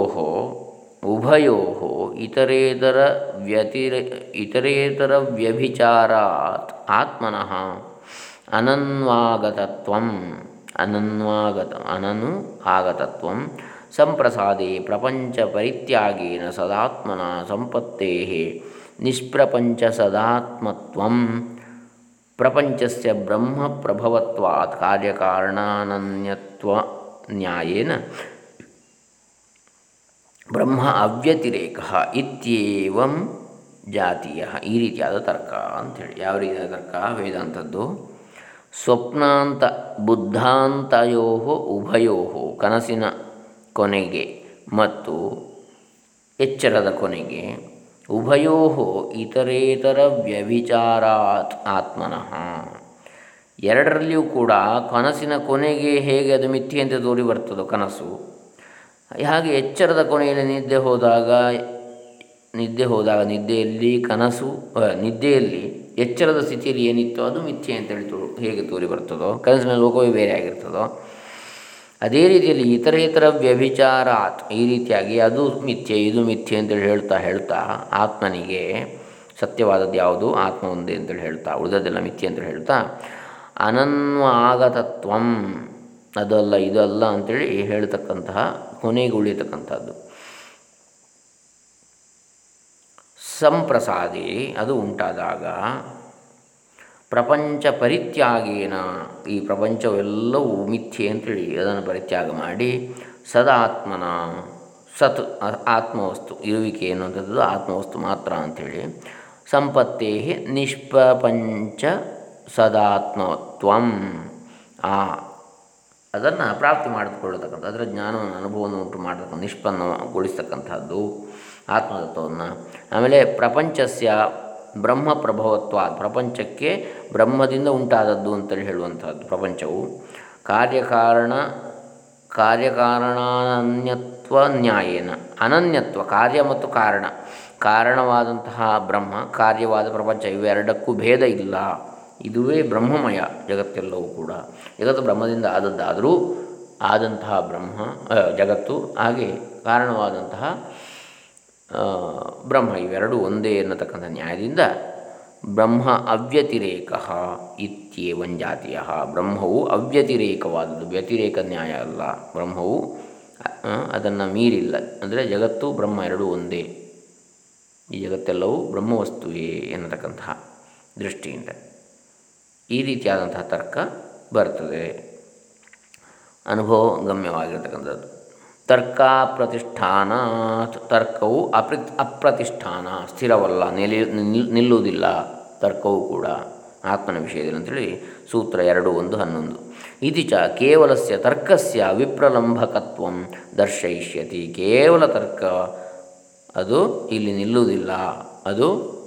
ಉಭಯೋ ಇತರೇತರ ವ್ಯತಿರ, ಇತರೇತರ ವ್ಯಭಿಚಾರಾತ್ ಆತ್ಮನಃ ಅನನ್ವಾಗತತ್ವ, ಅನನ್ವಾಗತ, ಅನನು ಆಗತತ್ವ, ಸಂಪ್ರಸಾದೆ ಪ್ರಪಂಚ ಪರಿತ್ಯಾಗೇನ ಸದಾತ್ಮನ ಸಂಪತ್ತೇ ನಿಷ್ಪ್ರಪಂಚ ಸದಾತ್ಮತ್ವ, ಪ್ರಪಂಚಸ್ಯ ಬ್ರಹ್ಮ ಪ್ರಭವತ್ವಾತ್ ಕಾರ್ಯಕಾರಣಾನನ್ಯತ್ವ ನ್ಯಾಯೇನ ಬ್ರಹ್ಮ ಅವ್ಯತಿರೇಕ ಇತ್ಯೇವಂ ಜಾತೀಯ. ಈ ರೀತಿಯಾದ ತರ್ಕ ಅಂಥೇಳಿ. ಯಾವ ರೀತಿಯಾದ ತರ್ಕ? ವೇದಾಂತದ್ದು. ಸ್ವಪ್ನಾಂತ ಬುದ್ಧಾಂತಯೋ ಉಭಯೋ ಕನಸಿನ ಕೊನೆಗೆ ಮತ್ತು ಎಚ್ಚರದ ಕೊನೆಗೆ ಉಭಯೋ ಇತರೇತರ ವ್ಯಭಿಚಾರಾತ್ ಆತ್ಮನಃ. ಎರಡರಲ್ಲಿಯೂ ಕೂಡ ಕನಸಿನ ಕೊನೆಗೆ ಹೇಗೆ ಅದು ಮಿಥ್ಯೆಯಂತೆ ತೋರಿ ಬರ್ತದೋ ಕನಸು ಹಾಗೆ ಎಚ್ಚರದ ಕೊನೆಯಲ್ಲಿ ನಿದ್ದೆ ಹೋದಾಗ ನಿದ್ದೆ ಹೋದಾಗ ನಿದ್ದೆಯಲ್ಲಿ ಕನಸು ನಿದ್ದೆಯಲ್ಲಿ ಎಚ್ಚರದ ಸ್ಥಿತಿಯಲ್ಲಿ ಏನಿತ್ತು ಅದು ಮಿಥ್ಯೆ ಅಂತೇಳಿ ತೋ, ಹೇಗೆ ತೋರಿ ಬರ್ತದೋ, ಕನಸಿನ ಲೋಕವೇ ಬೇರೆ ಆಗಿರ್ತದೋ, ಅದೇ ರೀತಿಯಲ್ಲಿ ಇತರ ವ್ಯಭಿಚಾರಾತ್ ಈ ರೀತಿಯಾಗಿ ಅದು ಮಿಥ್ಯೆ, ಇದು ಮಿಥ್ಯೆ ಅಂತೇಳಿ ಹೇಳ್ತಾ ಹೇಳ್ತಾ ಆತ್ಮನಿಗೆ ಸತ್ಯವಾದದ್ದು ಯಾವುದು? ಆತ್ಮ ಒಂದೇ ಅಂತೇಳಿ ಹೇಳ್ತಾ, ಉಳಿದದ್ದೆಲ್ಲ ಮಿಥ್ಯೆ ಅಂತೇಳಿ ಹೇಳ್ತಾ ಅನನ್ವ ಆಗತತ್ವಂ ಅದಲ್ಲ ಇದಲ್ಲ ಅಂತೇಳಿ ಹೇಳ್ತಕ್ಕಂತಹ ಕೊನೆಗೆ ಉಳಿಯತಕ್ಕಂಥದ್ದು ಸಂಪ್ರಸಾದಿ ಅದು ಉಂಟಾದಾಗ ಪ್ರಪಂಚ ಪರಿತ್ಯಾಗೇನ, ಈ ಪ್ರಪಂಚವೆಲ್ಲವೂ ಮಿಥ್ಯೆ ಅಂತೇಳಿ ಅದನ್ನು ಪರಿತ್ಯಾಗ ಮಾಡಿ ಸದಾತ್ಮನ ಸತ್ ಆತ್ಮವಸ್ತು, ಇರುವಿಕೆ ಎನ್ನುವಂಥದ್ದು ಆತ್ಮವಸ್ತು ಮಾತ್ರ ಅಂಥೇಳಿ ಸಂಪತ್ತೇ ನಿಷ್ಪ್ರಪಂಚ ಸದಾತ್ಮತ್ವಂ ಆ ಅದನ್ನು ಪ್ರಾಪ್ತಿ ಮಾಡಿಕೊಳ್ಳತಕ್ಕಂಥ, ಅದರ ಜ್ಞಾನವನ್ನು, ಅನುಭವವನ್ನು ಉಂಟು ಮಾಡತಕ್ಕಂಥ, ನಿಷ್ಪನ್ನಗೊಳಿಸ್ತಕ್ಕಂಥದ್ದು ಆತ್ಮತತ್ವವನ್ನು. ಆಮೇಲೆ ಪ್ರಪಂಚಸ್ಯ ಬ್ರಹ್ಮ ಪ್ರಭವತ್ವ ಪ್ರಪಂಚಕ್ಕೆ ಬ್ರಹ್ಮದಿಂದ ಉಂಟಾದದ್ದು ಅಂತೇಳಿ ಹೇಳುವಂಥದ್ದು ಪ್ರಪಂಚವು. ಕಾರ್ಯಕಾರಣ, ಕಾರ್ಯಕಾರಣಾನನ್ಯತ್ವ ನ್ಯಾಯೇನ, ಅನನ್ಯತ್ವ, ಕಾರ್ಯ ಮತ್ತು ಕಾರಣ. ಕಾರಣವಾದಂತಹ ಬ್ರಹ್ಮ, ಕಾರ್ಯವಾದ ಪ್ರಪಂಚ ಇವೆರಡಕ್ಕೂ ಭೇದ ಇಲ್ಲ. ಇದುವೇ ಬ್ರಹ್ಮಮಯ ಜಗತ್ತೆಲ್ಲವೂ ಕೂಡ. ಜಗತ್ತು ಬ್ರಹ್ಮದಿಂದ ಆದದ್ದಾದರೂ ಆದಂತಹ ಬ್ರಹ್ಮ ಜಗತ್ತು, ಹಾಗೆ ಕಾರಣವಾದಂತಹ ಬ್ರಹ್ಮ ಇವೆರಡೂ ಒಂದೇ ಎನ್ನತಕ್ಕಂಥ ನ್ಯಾಯದಿಂದ ಬ್ರಹ್ಮ ಅವ್ಯತಿರೇಕ ಇತ್ಯೇವಂಜಾತಿಯ ಬ್ರಹ್ಮವು ಅವ್ಯತಿರೇಕವಾದದ್ದು, ವ್ಯತಿರೇಕ ನ್ಯಾಯ ಅಲ್ಲ. ಬ್ರಹ್ಮವು ಅದನ್ನು ಮೀರಿಲ್ಲ. ಅಂದರೆ ಜಗತ್ತು, ಬ್ರಹ್ಮ ಎರಡೂ ಒಂದೇ. ಈ ಜಗತ್ತೆಲ್ಲವೂ ಬ್ರಹ್ಮವಸ್ತುವೇ ಎನ್ನತಕ್ಕಂತಹ ದೃಷ್ಟಿಯಿಂದ. ಈ ರೀತಿಯಾದಂತಹ ತರ್ಕ ಬರ್ತದೆ. ಅನುಭವ ಗಮ್ಯವಾಗಿರ್ತಕ್ಕಂಥದ್ದು ತರ್ಕ ಪ್ರತಿಷ್ಠಾನ ತರ್ಕವು ಅಪ್ರಿ ಅಪ್ರತಿಷ್ಠಾನ, ಸ್ಥಿರವಲ್ಲ, ನೆಲೆ ನಿಲ್ಲುವುದಿಲ್ಲ ತರ್ಕವು ಕೂಡ. ಆತ್ಮನ ವಿಷಯದಲ್ಲಿ ಅಂತೇಳಿ ಸೂತ್ರ ಎರಡು ಒಂದು ಹನ್ನೊಂದು. ಇತಿ ಚ ಕೇವಲಸ್ಯ ತರ್ಕಸ್ಯ ವಿಪ್ರಲಂಬಕತ್ವ ದರ್ಶಯಿಷ್ಯತಿ. ಕೇವಲ ತರ್ಕ, ಅದು ಇಲ್ಲಿ ನಿಲ್ಲುವುದಿಲ್ಲ, ಅದು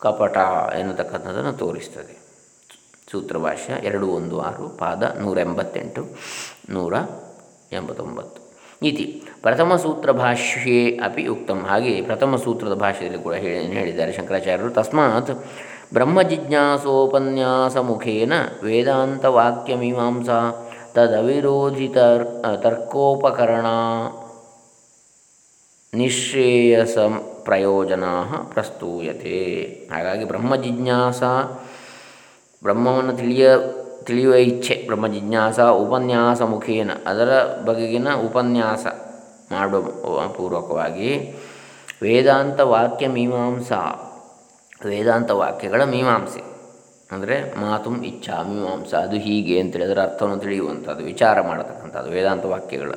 ಕಪಟ ಎನ್ನತಕ್ಕಂಥದ್ದನ್ನು ತೋರಿಸ್ತದೆ. ಸೂತ್ರಭಾಷ್ಯ ಎರಡು ಒಂದು ಆರು ಪಾದ ನೂರ ಎಂಬತ್ತೆಂಟು, ನೂರ ಎಂಬತ್ತೊಂಬತ್ತು. ಇತಿ ಪ್ರಥಮ ಸೂತ್ರ ಭಾಷ್ಯೇ ಅಪಿ ಉಕ್ತಂ. ಹಾಗೆ ಪ್ರಥಮ ಸೂತ್ರದ ಭಾಷೆಯಲ್ಲಿ ಕೂಡ ಹೇಳಿ, ಹೇಳಿದ್ದಾರೆ ಶಂಕರಾಚಾರ್ಯರು. ತಸ್ಮಾತ್ ಬ್ರಹ್ಮಜಿಜ್ಞಾಸೋಪನ್ಯಾಸ ಮುಖೇನ ವೇದಾಂತವಾಕ್ಯಮೀಮಾಂಸಾ ತದವಿರೋಧಿ ತರ್ ತರ್ಕೋಪಕರಣ ನಿಶ್ರೇಯಸ ಪ್ರಯೋಜನಾ ಪ್ರಸ್ತೂಯತೆ. ಹಾಗಾಗಿ ಬ್ರಹ್ಮ ಜಿಜ್ಞಾಸ ಬ್ರಹ್ಮವನ್ನು ತಿಳಿಯ, ತಿಳಿಯುವ ಇಚ್ಛೆ, ಬ್ರಹ್ಮ ಜಿಜ್ಞಾಸ, ಉಪನ್ಯಾಸ ಮುಖೇನ, ಅದರ ಬಗೆಗಿನ ಉಪನ್ಯಾಸ ಮಾಡುವ ಪೂರ್ವಕವಾಗಿ ವೇದಾಂತ ವಾಕ್ಯ ಮೀಮಾಂಸಾ, ವೇದಾಂತ ವಾಕ್ಯಗಳ ಮೀಮಾಂಸೆ. ಅಂದರೆ ಮಾತು ಇಚ್ಛಾ ಮೀಮಾಂಸಾ, ಅದು ಹೀಗೆ ಅಂತೇಳಿ ಅದರ ಅರ್ಥವನ್ನು ತಿಳಿಯುವಂಥದ್ದು, ವಿಚಾರ ಮಾಡತಕ್ಕಂಥದ್ದು, ವೇದಾಂತ ವಾಕ್ಯಗಳ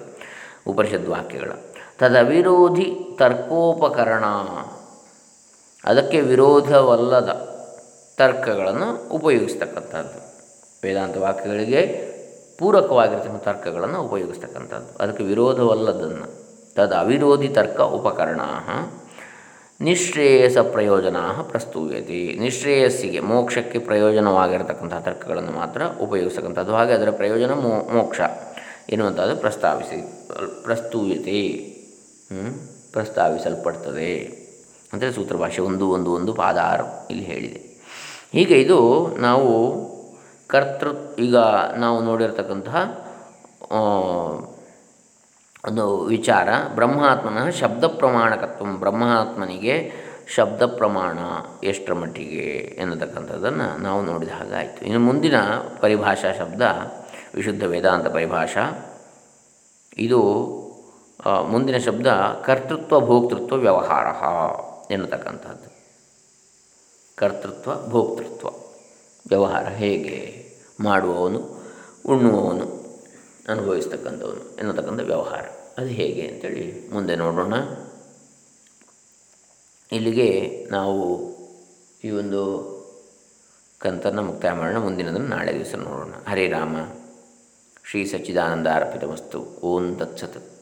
ಉಪನಿಷದ್ ವಾಕ್ಯಗಳ. ತದವಿರೋಧಿ ತರ್ಕೋಪಕರಣ. ಅದಕ್ಕೆ ವಿರೋಧವಲ್ಲದ ತರ್ಕಗಳನ್ನು ಉಪಯೋಗಿಸ್ತಕ್ಕಂಥದ್ದು. ವೇದಾಂತ ವಾಕ್ಯಗಳಿಗೆ ಪೂರಕವಾಗಿರ್ತಕ್ಕಂಥ ತರ್ಕಗಳನ್ನು ಉಪಯೋಗಿಸ್ತಕ್ಕಂಥದ್ದು. ಅದಕ್ಕೆ ವಿರೋಧವಲ್ಲದನ್ನು. ತದ ಅವಿರೋಧಿ ತರ್ಕ ಉಪಕರಣ ನಿಶ್ರೇಯಸ ಪ್ರಯೋಜನ ಪ್ರಸ್ತೂಯತೆ. ನಿಶ್ರೇಯಸ್ಸಿಗೆ ಮೋಕ್ಷಕ್ಕೆ ಪ್ರಯೋಜನವಾಗಿರತಕ್ಕಂಥ ತರ್ಕಗಳನ್ನು ಮಾತ್ರ ಉಪಯೋಗಿಸ್ತಕ್ಕಂಥದ್ದು. ಹಾಗೆ ಅದರ ಪ್ರಯೋಜನ ಮೋಕ್ಷ ಎನ್ನುವಂಥದ್ದು ಪ್ರಸ್ತಾವಿಸಿ, ಪ್ರಸ್ತೂಯತೆ ಪ್ರಸ್ತಾವಿಸಲ್ಪಡ್ತದೆ. ಅಂದರೆ ಸೂತ್ರ ಭಾಷೆ ಒಂದು ಒಂದು ಒಂದು ಪಾದಾರು ಇಲ್ಲಿ ಹೇಳಿದೆ. ಹೀಗೆ ಇದು ನಾವು ಕರ್ತೃ, ಈಗ ನಾವು ನೋಡಿರ್ತಕ್ಕಂತಹ ಒಂದು ವಿಚಾರ. ಬ್ರಹ್ಮಾತ್ಮನ ಶಬ್ದ ಪ್ರಮಾಣಕತ್ವ. ಬ್ರಹ್ಮಾತ್ಮನಿಗೆ ಶಬ್ದ ಪ್ರಮಾಣ ಎಷ್ಟರ ಮಟ್ಟಿಗೆ ಎನ್ನತಕ್ಕಂಥದ್ದನ್ನು ನಾವು ನೋಡಿದ ಹಾಗಾಯಿತು ಇನ್ನು ಮುಂದಿನ ಪರಿಭಾಷಾ ಶಬ್ದ, ವಿಶುದ್ಧ ವೇದಾಂತ ಪರಿಭಾಷಾ. ಇದು ಮುಂದಿನ ಶಬ್ದ ಕರ್ತೃತ್ವ, ಭೋಕ್ತೃತ್ವ, ವ್ಯವಹಾರ ಎನ್ನತಕ್ಕಂಥದ್ದು. ಕರ್ತೃತ್ವ, ಭೋಕ್ತೃತ್ವ. ವ್ಯವಹಾರ ಹೇಗೆ ಮಾಡುವವನು, ಉಣ್ಣುವವನು, ಅನುಭವಿಸ್ತಕ್ಕಂಥವನು ಎನ್ನತಕ್ಕಂಥ ವ್ಯವಹಾರ. ಅದು ಹೇಗೆ ಅಂತೇಳಿ ಮುಂದೆ ನೋಡೋಣ. ಇಲ್ಲಿಗೆ ನಾವು ಈ ಒಂದು ಕಂತನ್ನು ಮುಕ್ತಾಯ ಮಾಡೋಣ ಮುಂದಿನದನ್ನು ನಾಳೆ ದಿವಸ ನೋಡೋಣ. ಹರೇ ರಾಮ. ಶ್ರೀ ಸಚ್ಚಿದಾನಂದ ಅರ್ಪಿತ ವಸ್ತು ಓಂ ತತ್ಸತ್.